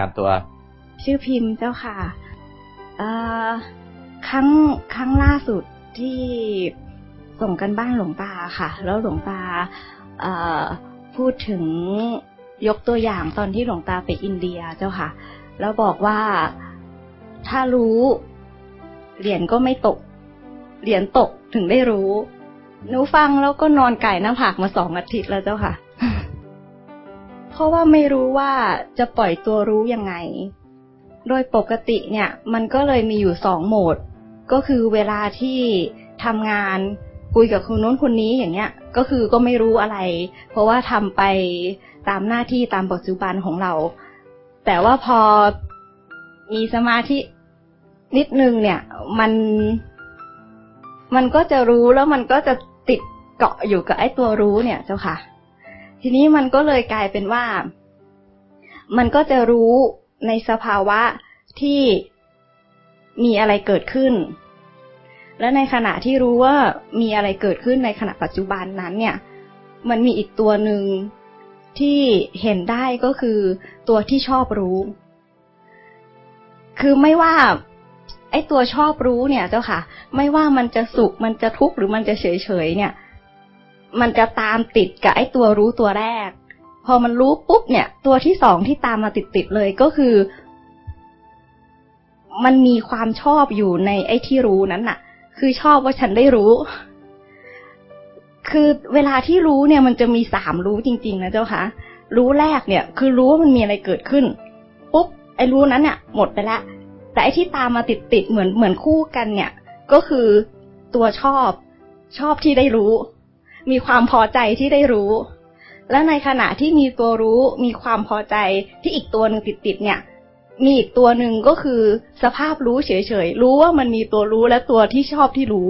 การตัว ชื่อพิมพ์เจ้าค่ะครั้งครั้งล่าสุดที่ส่งกันบ้านหลวงตาค่ะ แล้วหลวงตาพูดถึงยกตัวอย่างตอนที่หลวงตาไปอินเดียเจ้าค่ะ แล้วบอกว่าถ้ารู้เหรียญก็ไม่ตก เหรียญตกถึงได้รู้หนูฟังแล้วก็นอนไก่หน้าผากมาสองอาทิตย์แล้วเจ้าค่ะ ราะว่าไม่รู้ว่าจะปล่อยตัวรู้ยังไง โดยปกติเนี่ย มันก็เลยมีอยู่สองโหมด ก็คือเวลาที่ทำงานคุยกับคนนู้นคนนี้อย่างเงี้ย ก็คือก็ไม่รู้อะไร เพราะว่าทำไปตามหน้าที่ตามปัจจุบันของเรา แต่ว่าพอมีสมาธินิดนึงเนี่ย มัน มันก็จะรู้แล้วมันก็จะติดเกาะอยู่กับไอ้ตัวรู้เนี่ยเจ้าค่ะ ทีนี้มันก็เลยกลายเป็นว่า มันก็จะรู้ในสภาวะที่มีอะไรเกิดขึ้น และในขณะที่รู้ว่ามีอะไรเกิดขึ้นในขณะปัจจุบันนั้น เนี่ย มันมีอีกตัวหนึ่งที่เห็นได้ก็คือตัวที่ชอบรู้ คือไม่ว่า ไอ้ตัวชอบรู้เนี่ยเจ้าค่ะ ไม่ว่ามันจะสุขมันจะทุกข์หรือมันจะเฉยเฉยเนี่ย มันจะตามติดกับไอ้ตัวรู้ตัวแรก พอมันรู้ปุ๊บเนี่ย ตัวที่สองที่ตามมาติดติดเลยก็คือ มันมีความชอบอยู่ในไอ้ที่รู้นั้นน่ะ คือชอบว่าฉันได้รู้ คือเวลาที่รู้เนี่ย มันจะมีสามรู้จริง ๆ นะเจ้าคะรู้แรกเนี่ย คือรู้ว่ามันมีอะไรเกิดขึ้น ปุ๊บไอ้รู้นั้นเนี่ยหมดไปแล้วแต่ไอ้ที่ตามมาติดติดเหมือนเหมือนคู่กันเนี่ย ก็คือตัวชอบชอบที่ได้รู้ มีความพอใจที่ได้รู้ แล้วในขณะที่มีตัวรู้มีความพอใจที่อีกตัวหนึ่งติดติดเนี่ย มีอีกตัวหนึ่งก็คือสภาพรู้เฉยๆ รู้ว่ามันมีตัวรู้และตัวที่ชอบที่รู้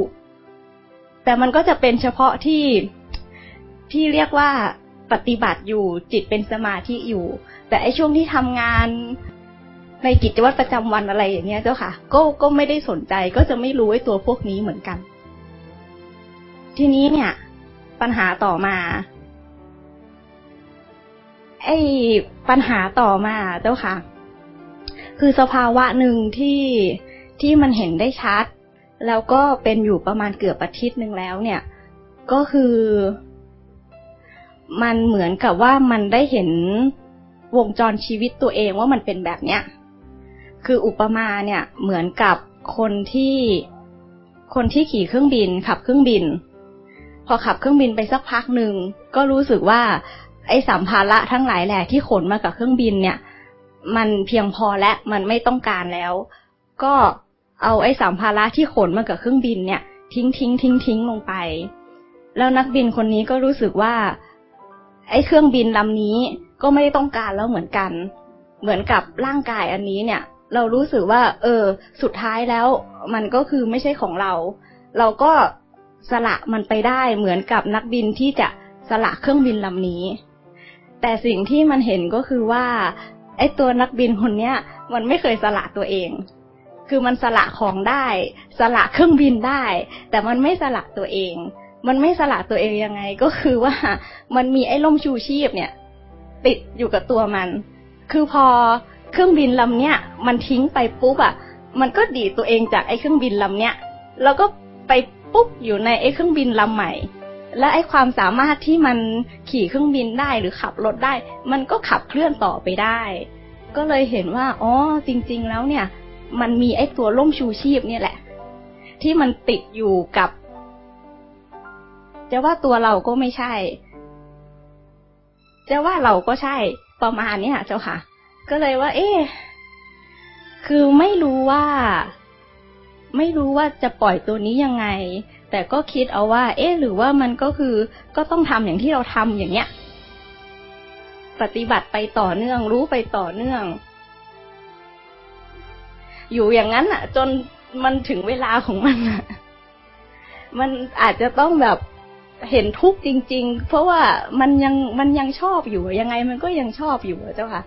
แต่มันก็จะเป็นเฉพาะที่ที่เรียกว่าปฏิบัติอยู่จิตเป็นสมาธิอยู่ แต่ไอ้ช่วงที่ทำงานในกิจวัตรประจำวันอะไรอย่างเงี้ยเจ้าค่ะ ก็ก็ไม่ได้สนใจก็จะไม่รู้ไอ้ตัวพวกนี้เหมือนกัน ทีนี้เนี่ย ปัญหาต่อมา ไอ้ปัญหาต่อมาเจ้าค่ะ คือสภาวะหนึ่งที่ที่มันเห็นได้ชัด แล้วก็เป็นอยู่ประมาณเกือบอาทิตย์หนึ่งแล้วเนี่ย ก็คือ มันเหมือนกับว่ามันได้เห็นวงจรชีวิตตัวเองว่ามันเป็นแบบเนี้ย คืออุปมาเนี่ยเหมือนกับคนที่คนที่ขี่เครื่องบินขับเครื่องบิน อขับเครื่องบินไปสักพักหนึ่งก็รู้สึกว่า ไอ้สัมภาระทั้งหลายแหล่ที่ขนมากับเครื่องบินเนี่ย มันเพียงพอและมันไม่ต้องการแล้ว ก็เอาไอ้สัมภาระที่ขนมากับเครื่องบินเนี่ย ทิ้งทิ้งทิ้งทิ้งลงไป แล้วนักบินคนนี้ก็รู้สึกว่า ไอ้เครื่องบินลำนี้ก็ไม่ได้ต้องการแล้วเหมือนกัน เหมือนกับร่างกายอันนี้เนี่ย เรารู้สึกว่า เออ สุดท้ายแล้ว มันก็คือไม่ใช่ของเรา เราก็ สละมันไปได้เหมือนกับนักบินที่จะสละเครื่องบินลำนี้ แต่สิ่งที่มันเห็นก็คือว่าไอ้ตัวนักบินคนเนี้ย มันไม่เคยสละตัวเอง คือมันสละของได้ สละเครื่องบินได้ แต่มันไม่สละตัวเอง มันไม่สละตัวเองยังไงก็คือว่ามันมีไอ้ล่มชูชีพเนี่ย ติดอยู่กับตัวมัน คือพอเครื่องบินลำเนี้ยมันทิ้งไปปุ๊บอะ มันก็ดีตัวเองจากไอ้เครื่องบินลำเนี้ยแล้วก็ไป ปุ๊บอยู่ในไอ้เครื่องบินลำใหม่ และไอ้ความสามารถที่มันขี่เครื่องบินได้หรือขับรถได้ มันก็ขับเคลื่อนต่อไปได้ ก็เลยเห็นว่าอ๋อจริง ๆ แล้วเนี่ย มันมีไอ้ตัวล่มชูชีพเนี่ยแหละ ที่มันติดอยู่กับ จะว่าตัวเราก็ไม่ใช่ จะว่าเราก็ใช่ประมาณนี้เจ้าค่ะ ก็เลยว่า เอ๊คือไม่รู้ว่า ไม่รู้ว่าจะปล่อยตัวนี้ยังไง แต่ก็คิดเอาว่า เอ๊หรือว่ามันก็คือก็ต้องทำอย่างที่เราทำอย่างเนี้ย ปฏิบัติไปต่อเนื่อง รู้ไปต่อเนื่อง อยู่อย่างนั้นอะ จนมันถึงเวลาของมันอะ มันอาจจะต้องแบบเห็นทุกข์จริง ๆ เพราะว่ามันยังมันยังชอบอยู่ยังไงมันก็ยังชอบอยู่เจ้าค่ะ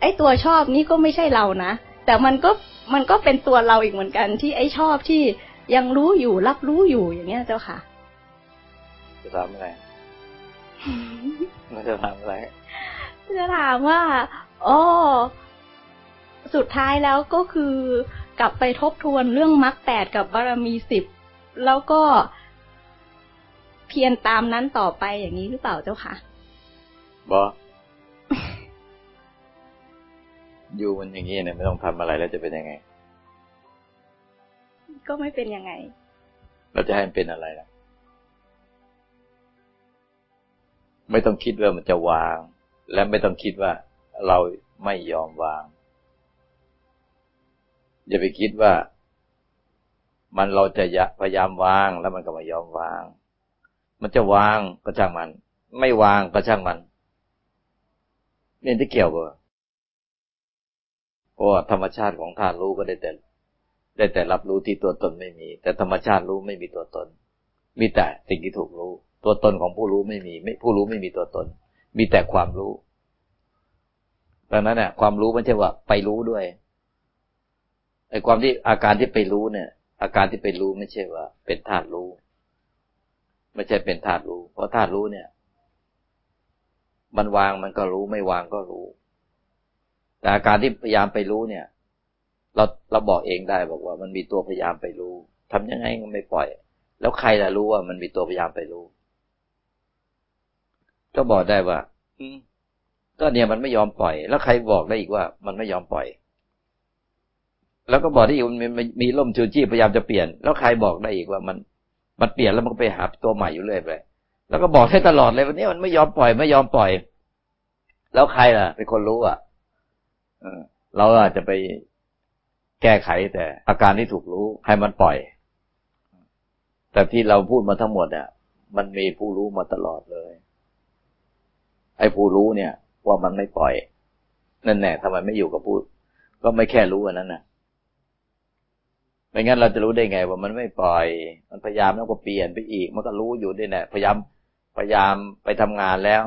ไอ้ตัวชอบนี่ก็ไม่ใช่เรานะแต่มันก็ มันก็เป็นตัวเราอีกเหมือนกัน ที่ไอ้ชอบที่ยังรู้อยู่รับรู้อยู่อย่างเงี้ยเจ้าค่ะ จะถามอะไรมันจะถามอะไรจะถามว่าอ๋อสุดท้ายแล้วก็คือกลับไปทบทวนเรื่องมรรคแปดกับบารมีสิบแล้วก็เพียรตามนั้นต่อไปอย่างนี้หรือเปล่าเจ้าคะบอ อยู่มันอย่างนี้เนี่ยไม่ต้องทำอะไรแล้วจะเป็นยังไง ก็ไม่เป็นยังไง เราจะให้มันเป็นอะไรล่ะ ไม่ต้องคิดว่ามันจะวาง และไม่ต้องคิดว่าเราไม่ยอมวาง อย่าไปคิดว่า มันเราจะพยายามวางแล้วมันก็ไม่ยอมวาง มันจะวางก็ช่างมัน ไม่วางก็ช่างมันเนี่ยที่เกี่ยวกับเพ ราะธรรมชาติของธาตุรู้ก็ได้แต่ ได้แต่รับรู้ที่ตัวตนไม่มี แต่ธรรมชาติรู้ไม่มีตัวตน มีแต่สิ่งที่ถูกรู้ ตัวตนของผู้รู้ไม่มี ไม่ผู้รู้ไม่มีตัวตน มีแต่ความรู้ดังนั้นเนี่ยความรู้ไม่ใช่ว่าไปรู้ด้วยไอ้ความที่อาการที่ไปรู้เนี่ย อาการที่ไปรู้ไม่ใช่ว่า เป็นธาตุรู้ ไม่ใช่เป็นธาตุรู้ เพราะธาตุรู้เนี่ย มันวางมันก็รู้ไม่วางก็รู้ แต่อาการที่พยายามไปรู้เนี่ย เราเราบอกเองได้บอกว่า มันมีตัวพยายามไปรู้ทำยังไงก็ไม่ปล่อย แล้วใครล่ะรู้ว่ามันมีตัวพยายามไปรู้ ก็บอกได้ว่า อืก็เนี่ยมันไม่ยอมปล่อย แล้วใครบอกได้อีกว่า มันไม่ยอมปล่อย แล้วก็บอกได้อีกมันมีล่มชูชีพพยายามจะเปลี่ยน แล้วใครบอกได้อีกว่ามัน มันเปลี่ยนแล้วมันก็ไปหาตัวใหม่อยู่เรื่อยไปแล้วก็บอกให้ตลอดเลยวันนี้มันไม่ยอมปล่อย ไม่ยอมปล่อย แล้วใครล่ะ เป็นคนรู้อะ เราอาจจะไปแก้ไขแต่อาการที่ถูกรู้ให้มันปล่อย แต่ที่เราพูดมาทั้งหมดเนี่ยมันมีผู้รู้มาตลอดเลย ไอ้ผู้รู้เนี่ย ว่ามันไม่ปล่อย นั่นแน่ทำไมไม่อยู่กับพูดก็ไม่แค่รู้อันนั้นนะไม่งั้นเราจะรู้ได้ไง ว่ามันไม่ปล่อย มันพยายามแล้วก็เปลี่ยนไปอีก มันก็รู้อยู่ด้วยแน่พยายามพยายามไปทำงานแล้ว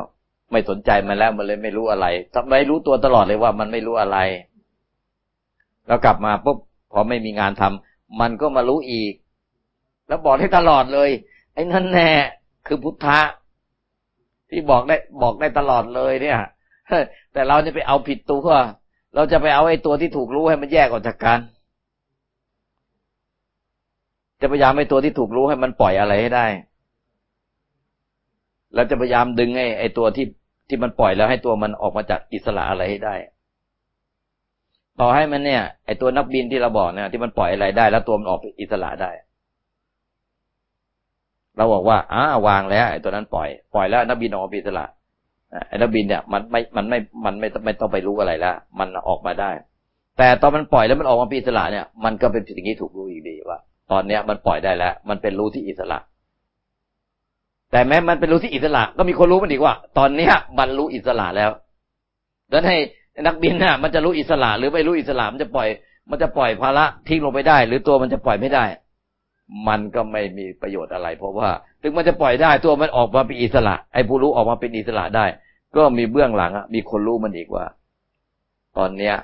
ไม่สนใจมันแล้วมันเลยไม่รู้อะไรทำไมรู้ตัวตลอดเลยว่ามันไม่รู้อะไร แล้วกลับมาปุ๊บพอไม่มีงานทำมันก็มารู้อีก แล้วบอกให้ตลอดเลย ไอ้นั่นแน่คือพุทธะที่บอกได้บอกได้ตลอดเลยเนี่ยแต่เราจะไปเอาผิดตัวเราจะไปเอาไอ้ตัวที่ถูกรู้ให้มันแยกออกจากกัน จะพยายามไอ้ตัวที่ถูกรู้ให้มันปล่อยอะไรให้ได้ แล้วจะพยายามดึงไอ้ไอ้ตัวที่ที่มันปล่อยแล้วให้ตัวมันออกมาจากอิสระอะไรให้ได้ ต่อให้มันเนี่ย ไอ้ตัวนักบินที่เราบอกเนี่ยที่มันปล่อยอะไรได้ แล้วตัวมันออกอิสระได้ เราบอกว่าอ้าวางแล้ว ไอ้ตัวนั้นปล่อยปล่อยแล้วนักบินออกอิสระไอ้นักบินเนี่ย มันไม่มันไม่มันไม่ไม่ต้องไปรู้อะไรแล้วมันออกมาได้ แต่ตอนมันปล่อยแล้วมันออกมาเป็นอิสระเนี่ย มันก็เป็นสิ่งที่ถูกรู้อีกดีว่า ตอนเนี้ยมันปล่อยได้แล้ว มันเป็นรู้ที่อิสระ แต่แม้มันเป็นรู้ที่อิสระ ก็มีคนรู้มันอีกว่า ตอนเนี้ยมันรู้อิสระแล้วดังนั้นให้นักบินน่ะ มันจะรู้อิสระ หรือไม่รู้อิสระมันจะปล่อย มันจะปล่อยภาระทิ้งลงไปได้ หรือตัวมันจะปล่อยไม่ได้ มันก็ไม่มีประโยชน์อะไร เพราะว่า ถึงมันจะปล่อยได้ตัวมันออกมาเป็นอิสระ ไอ้ผู้รู้ออกมาเป็นอิสระได้ ก็มีเบื้องหลังอะมีคนรู้มันอีกว่า ตอนเนี้ย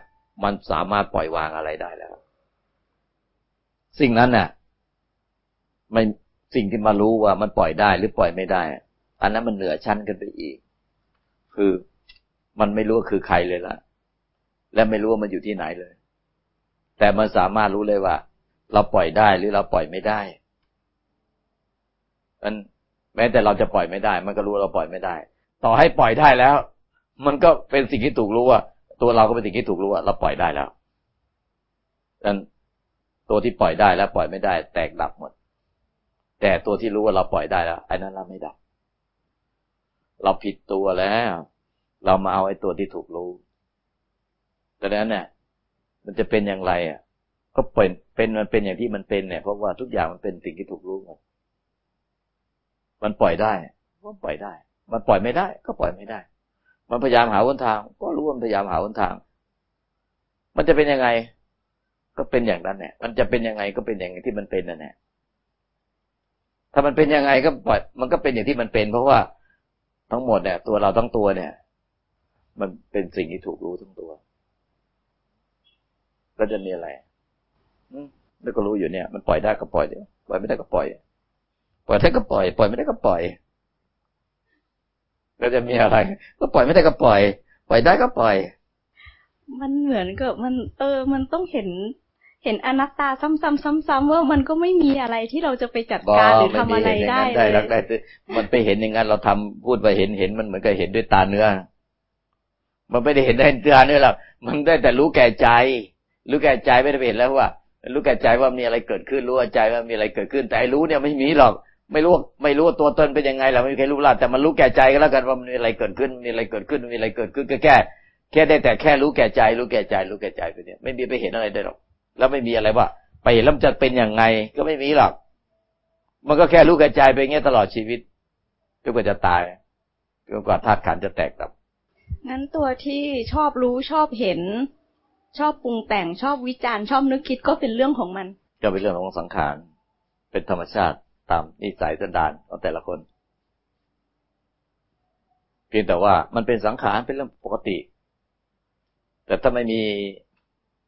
มันสามารถปล่อยวางอะไรได้แล้ว สิ่งนั้นน่ะ ไม่ สิ่งที่มารู้ว่ามันปล่อยได้หรือปล่อยไม่ได้ อันนั้นมันเหนือชั้นกันไปอีก คือมันไม่รู้ว่าคือใครเลยล่ะ และไม่รู้ว่ามันอยู่ที่ไหนเลย แต่มันสามารถรู้เลยว่า เราปล่อยได้หรือเราปล่อยไม่ได้มันแม้แต่เราจะปล่อยไม่ได้ มันก็รู้เราปล่อยไม่ได้ ต่อให้ปล่อยได้แล้ว มันก็เป็นสิ่งที่ถูกรู้ว่า ตัวเราก็เป็นสิ่งที่ถูกรู้ว่า เราปล่อยได้แล้วดังนั้นตัวที่ปล่อยได้แล้วปล่อยไม่ได้ แตกดับหมด แต่ตัวที่รู้ว่าเราปล่อยได้แล้วไอ้นั้นเราไม่ดับ เราผิดตัวแล้ว เรามาเอาไอ้ตัวที่ถูกรู้ดังนั้นเนี่ยมันจะเป็นอย่างไรอะ ก็เป็นเป็นมันเป็นอย่างที่มันเป็นเนี่ยเพราะว่าทุกอย่างมันเป็นสิ่งที่ถูกรู้หมดมันปล่อยได้ก็ปล่อยได้ มันปล่อยไม่ได้ ก็ปล่อยไม่ได้ มันพยายามหาหนทาง ก็รู้ว่าพยายามหาหนทาง มันจะเป็นยังไง ก็เป็นอย่างนั้นแหละมันจะเป็นยังไงก็เป็นอย่างที่มันเป็นนั่นแหละ ถ้ามันเป็นยังไงก็ปล่อย มันก็เป็นอย่างที่มันเป็น เพราะว่าทั้งหมดเนี่ย ตัวเราทั้งตัวเนี่ย มันเป็นสิ่งที่ถูกรู้ทั้งตัว ก็จะมีอะไรแล้วก็รู้อยู่เนี่ย มันปล่อยได้ก็ปล่อยเดี๋ยวปล่อยไม่ได้ก็ปล่อย ปล่อยได้ก็ปล่อย ปล่อยไม่ได้ก็ปล่อยแล้วจะมีอะไร ก็ปล่อยไม่ได้ก็ปล่อย ปล่อยได้ก็ปล่อย มันเหมือนกับมัน เออ มันต้องเห็น เห็นอนัตตาซ้ำๆซ้ำๆว่ามันก็ไม่มีอะไรที่เราจะไปจัดการหรือทำอะไรได้เลยได้แล้วได้ มันไปเห็นอย่างนั้นเราทำพูดไปเห็นเห็นมันเหมือนกับเห็นด้วยตาเนื้อ มันไม่ได้เห็นได้ตาเนื้อหรอกมันได้แต่รู้แก่ใจ รู้แก่ใจไม่ได้เห็นแล้วว่า รู้แก่ใจว่ามีอะไรเกิดขึ้น รู้ใจว่ามีอะไรเกิดขึ้น แต่รู้เนี่ยไม่มีหรอก ไม่รู้ไม่รู้ว่าตัวตนเป็นยังไงเราไม่มีใครรู้ละแต่มันรู้แก่ใจก็แล้วกันว่ามีอะไรเกิดขึ้น มีอะไรเกิดขึ้นมีอะไรเกิดขึ้นก็แค่แค่ได้แต่แค่รู้แก่ใจ รู้แก่ใจ รู้แก่ใจไปเนี่ยไม่มีไปเห็นอะไรได้หรอก แล้วไม่มีอะไรว่า ไปเห็นแล้วจะเป็นยังไง ก็ไม่มีหรอก มันก็แค่รู้แก่ใจไปเงี้ยตลอดชีวิตจนกว่าจะตายจนกว่าธาตุขันจะแตกดับงั้นตัวที่ชอบรู้ชอบเห็น ชอบปรุงแต่งชอบวิจารณ์ชอบนึกคิดก็เป็นเรื่องของมัน ก็เป็นเรื่องของสังขารเป็นธรรมชาติตามนิสัยสันดานของแต่ละคนเพียงแต่ว่ามันเป็นสังขารเป็นเรื่องปกติ แต่ถ้าไม่มี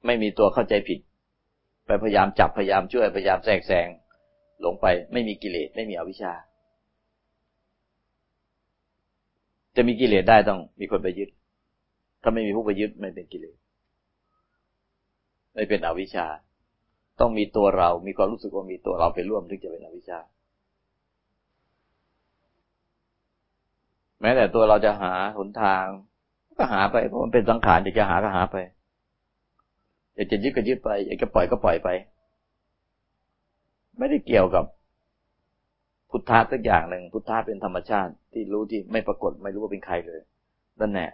ไม่มีตัวเข้าใจผิด ไปพยายามจับพยายามช่วยพยายามแทรกแซงหลงไป ไม่มีกิเลสไม่มีอวิชชา จะมีกิเลสได้ต้องมีคนไปยึด ถ้าไม่มีผู้ไปยึดไม่เป็นกิเลสไม่เป็นอวิชชา ต้องมีตัวเรา มีความรู้สึกว่ามีตัวเราไปร่วมถึงจะเป็นอวิชชา แม้แต่ตัวเราจะหาหนทาง ก็หาไปเพราะมันเป็นสังขารอยากจะหาก็หาไป อยากจะยึดก็ยึดไป อยากจะปล่อยก็ปล่อยไป ไม่ได้เกี่ยวกับพุทธะสักอย่างหนึ่งพุทธะเป็นธรรมชาติที่รู้ที่ไม่ปรากฏไม่รู้ว่าเป็นใครเลยนั่นแหละ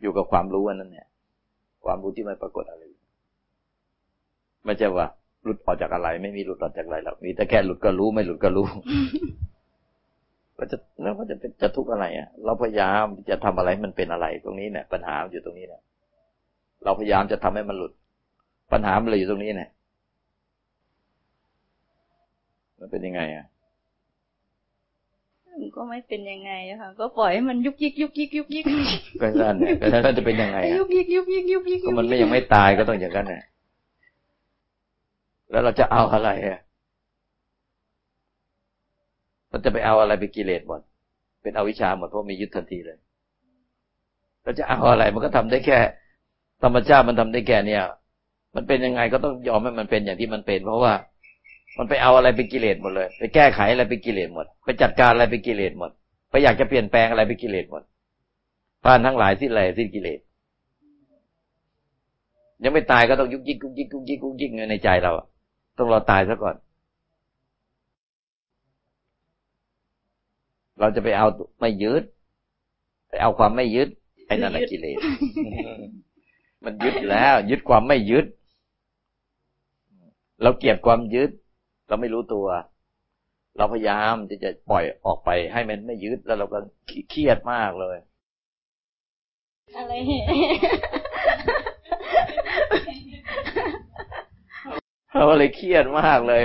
อยู่กับความรู้นั่นแหละความรู้ที่ไม่ปรากฏอะไรไม่ใช่ว่าหลุดออกจากอะไร ไม่มีหลุดออกจากอะไรหรอกมีแต่แค่หลุดก็รู้ไม่หลุดก็รู้ก็จะแล้วก็จะเป็นจะทุกข์อะไรอะ เราพยายามจะทำอะไรมันเป็นอะไร ตรงนี้เนี่ยปัญหาอยู่ตรงนี้เนี่ย เราพยายามจะทำให้มันหลุด ปัญหามันเลยอยู่ตรงนี้เนี่ยมันเป็นยังไงอะก็ไม่เป็นยังไงอะค่ะก็ปล่อยให้มันยุกยิกยุกยิกยุกยิกก็นั่นเนี่ยก็นั่นจะเป็นยังไงยุกยิกยุกยิกยุกยิกก็มันไม่ยังไม่ตายก็ต้องอย่างนั้นเนี่ยแล้วเราจะเอาอะไรอะเราจะไปเอาอะไรไปกิเลสหมดเป็นอวิชชาหมดเพราะมียึดทันทีเลยเราจะเอาอะไรมันก็ทำได้แค่ ธรรมชาติมันทำได้แค่เนี่ย มันเป็นยังไงก็ต้องยอมให้มันเป็นอย่างที่มันเป็น เพราะว่ามันไปเอาอะไรไปกิเลสหมดเลย ไปแก้ไขอะไรไปกิเลสหมด ไปจัดการอะไรไปกิเลสหมด ไปอยากจะเปลี่ยนแปลงอะไรไปกิเลสหมดพานทั้งหลายสิ้นแหล่สิ้นกิเลสยังไม่ตายก็ต้องยุกยิกยุกยิกยุกยิกยุกยิกในใจเราต้องรอตายซะก่อน เราจะไปเอาไม่ยึดไปเอาความไม่ยึดไอ้นั่นแหละกิเลส มันยึดแล้ว ยึดความไม่ยึด เราเก็บความยึด เราไม่รู้ตัว เราพยายามที่จะปล่อยออกไปให้มันไม่ยึดแล้วเราก็เครียดมากเลย อะไรเราเลยเครียดมากเลย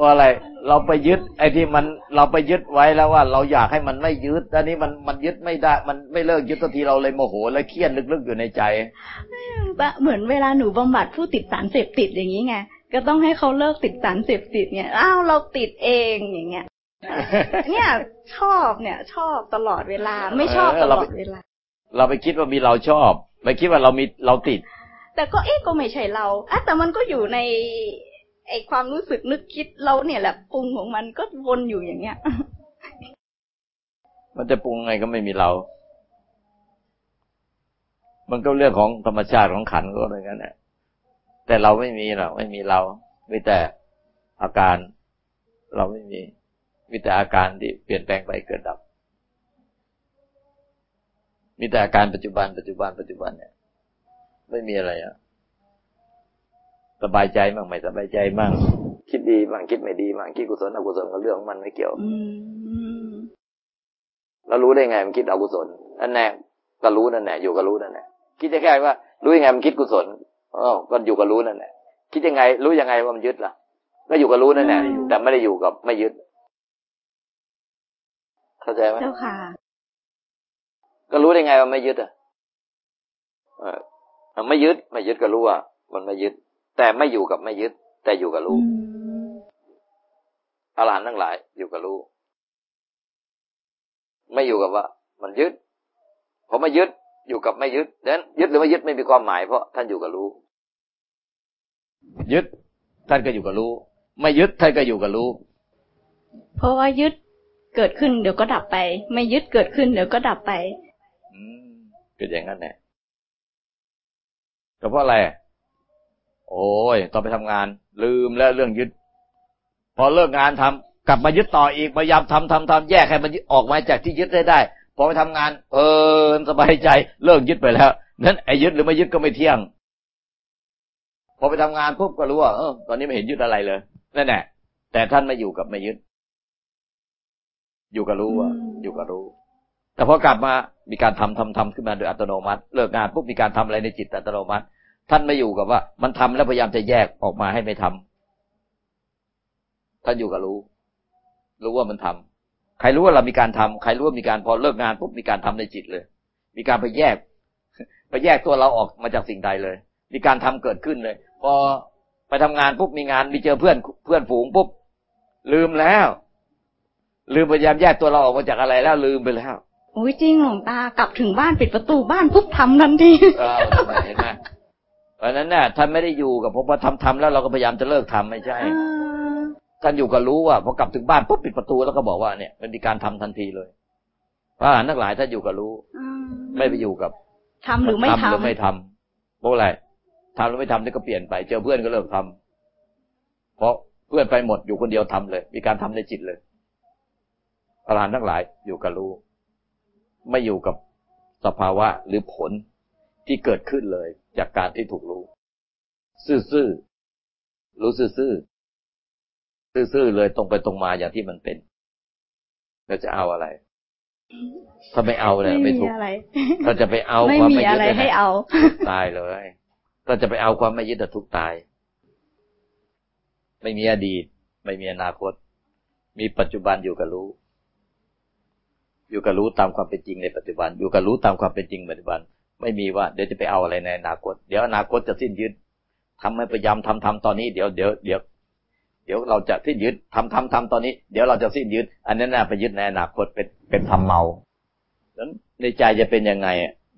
ว่าอะไร เราไปยึด ไอ้ที่มันเราไปยึดไว้แล้วว่า เราอยากให้มันไม่ยึดแต่นี้มันมันยึดไม่ได้ มันไม่เลิกยึดทันทีเราเลยโมโหเลยเครียดลึกๆอยู่ในใจเหมือนเวลาหนูบำบัดผู้ติดสารเสพติดอย่างนี้ไงก็ต้องให้เขาเลิกติดสารเสพติดเนี่ยอ้าวเราติดเองอย่างเงี้ยเนี่ยชอบเนี่ย ชอบตลอดเวลา ไม่ชอบตลอดเวลา เราไปคิดว่ามีเราชอบ ไปคิดว่าเรามีเราติด แต่ก็เอ๊ะก็ไม่ใช่เราอะแต่มันก็อยู่ใน ไอความรู้สึกนึกคิดเราเนี่ยแหละปรุงของมันก็วนอยู่อย่างเงี้ย มันจะปรุงไงก็ไม่มีเรา มันก็เรื่องของธรรมชาติของขันก็อะไรกันแหละแต่เราไม่มีหรอกไม่มีเรามีแต่อาการเราไม่มีมีแต่อาการที่เปลี่ยนแปลงไปเกิดดับ มีแต่อาการปัจจุบันปัจจุบันปัจจุบันเนี่ย ไม่มีอะไรอะ สบายใจมั่งไม่สบายใจมั่งคิดดีมั่งคิดไม่ดีมั่งคิดกุศลอกุศลกับเรื่องของมันไม่เกี่ยวเรารู้ได้ไงมันคิดอกุศลนั่นแน่ก็รู้นั่นแน่อยู่ก็รู้นั่นแน่คิดแค่ว่ารู้ยังไงมันคิดกุศลอ๋อก็อยู่กับรู้นั่นแหละคิดยังไง รู้ยังไงว่ามันยึดล่ะ ก็อยู่กับรู้นั่นแหละแต่ไม่ได้อยู่กับไม่ยึด เข้าใจไหมเจ้าค่ะ ก็รู้ได้ไงว่าไม่ยึดอะเออไม่ยึดไม่ยึดก็รู้ว่ามันไม่ยึด แต่ไม่อยู่กับไม่ยึด แต่อยู่กับรู้อรหันต์ทั้งหลาย อยู่กับรู้ ไม่อยู่กับว่า มันยึดพอมายึดอยู่กับไม่ยึดนั้นยึดหรือไม่ยึดไม่มีความหมายเพราะท่านอยู่กับรู้ ยึดท่านก็อยู่กับรู้ ไม่ยึดท่านก็อยู่กับรู้ เพราะว่ายึดเกิดขึ้นเดี๋ยวก็ดับไป ไม่ยึดเกิดขึ้นเดี๋ยวก็ดับไป อืมเกิดอย่างนั้นแหละก็เพราะอะไร โอ้ยตอนไปทำงาน ลืมแล้วเรื่องยึด พอเลิกงานทำกลับมายึดต่ออีกพยายามทำทำทำแยกให้มันออกมาจากที่ยึดได้ได้พอไปทำงานเออสบายใจ เลิกยึดไปแล้วนั้นไอ้ยึดหรือไม่ยึดก็ไม่เที่ยง พอไปทำงานปุ๊บก็รู้ว่าเออตอนนี้ไม่เห็นยึดอะไรเลยนั่นแหละแต่ท่านไม่อยู่กับไม่ยึด อยู่กับรู้ว่าอยู่กับรู้ แต่พอกลับมามีการทำทำทำขึ้นมาโดยอัตโนมัติ เลิกงานปุ๊บมีการทำอะไรในจิตอัตโนมัติ ท่านไม่อยู่กับว่า มันทำแล้วพยายามจะแยกออกมาให้ไม่ทำท่านอยู่กับรู้ รู้ว่ามันทำใครรู้ว่าเรามีการทำใครรู้ว่ามีการพอเลิกงานปุ๊บมีการทำในจิตเลย มีการไปแยก ไปแยกตัวเราออกมาจากสิ่งใดเลย มีการทำเกิดขึ้นเลย พอไปทำงานปุ๊บมีงานมีเจอเพื่อนเพื่อนฝูงปุ๊บลืมแล้ว ลืมพยายามแยกตัวเราออกมาจากอะไรแล้วลืมไปแล้วอุ้ยจริงหลวงตากลับถึงบ้านปิดประตูบ้านปุ๊บทำทันทีเออเห็นไหมเพ ราะนั้นน่ะท่านไม่ได้อยู่กับผมว่าทำทำแล้วเราก็พยายามจะเลิกทำไม่ใช่ท่านอยู่กับรู้ว่าพอกลับถึงบ้านปุ๊บปิดประตูแล้วก็บอกว่าเนี่ยมันมีการทำทันทีเลยพระอรหันต์ทั้งหลายท่านอยู่กับรู้ไม่ไปอยู่กับทำหรือไม่ทำหรือไม่ทำเพราะอะไรทำหรือไม่ทำนี่ก็เปลี่ยนไป เจอเพื่อนก็เลิกทำเพราะเพื่อนไปหมดอยู่คนเดียวทำเลย มีการทำในจิตเลยพระอรหันต์ทั้งหลายอยู่กับรู้ ไม่อยู่กับสภาวะหรือผล ที่เกิดขึ้นเลย จากการที่ถูกรู้ ซื่อๆรู้ซื่อๆซื่อๆเลยตรงไปตรงมาอย่างที่มันเป็นเราจะเอาอะไร ถ้าไม่เอาเนี่ยไม่ถูกอะไรถ้าจะไปเอาไม่ความมีไม่ยึอะดไรเนี่ยให้เอาตายเลยถ้าจะไปเอาความไม่ยึดอะทุกตาย ไม่มีอดีต ไม่มีอนาคต มีปัจจุบันอยู่กับรู้ อยู่กับรู้ตามความเป็นจริงในปัจจุบัน อยู่กับรู้ตามความเป็นจริงปัจจุบัน ไม่มีว่าเดี๋ยวจะไปเอาอะไรในอนาคต เดี๋ยวอนาคตจะสิ้นยึดทำให้พยายามทำทำตอนนี้เดี๋ยวเดี๋ยวเดี๋ยวเดี๋ยวเราจะสิ้นยึดทำทำทำตอนนี้ เดี๋ยวเราจะสิ้นยึด อันนั้นน่ะไปยึดในอนาคตเป็นเป็นทำเมาดังนั้นในใจจะเป็นยังไง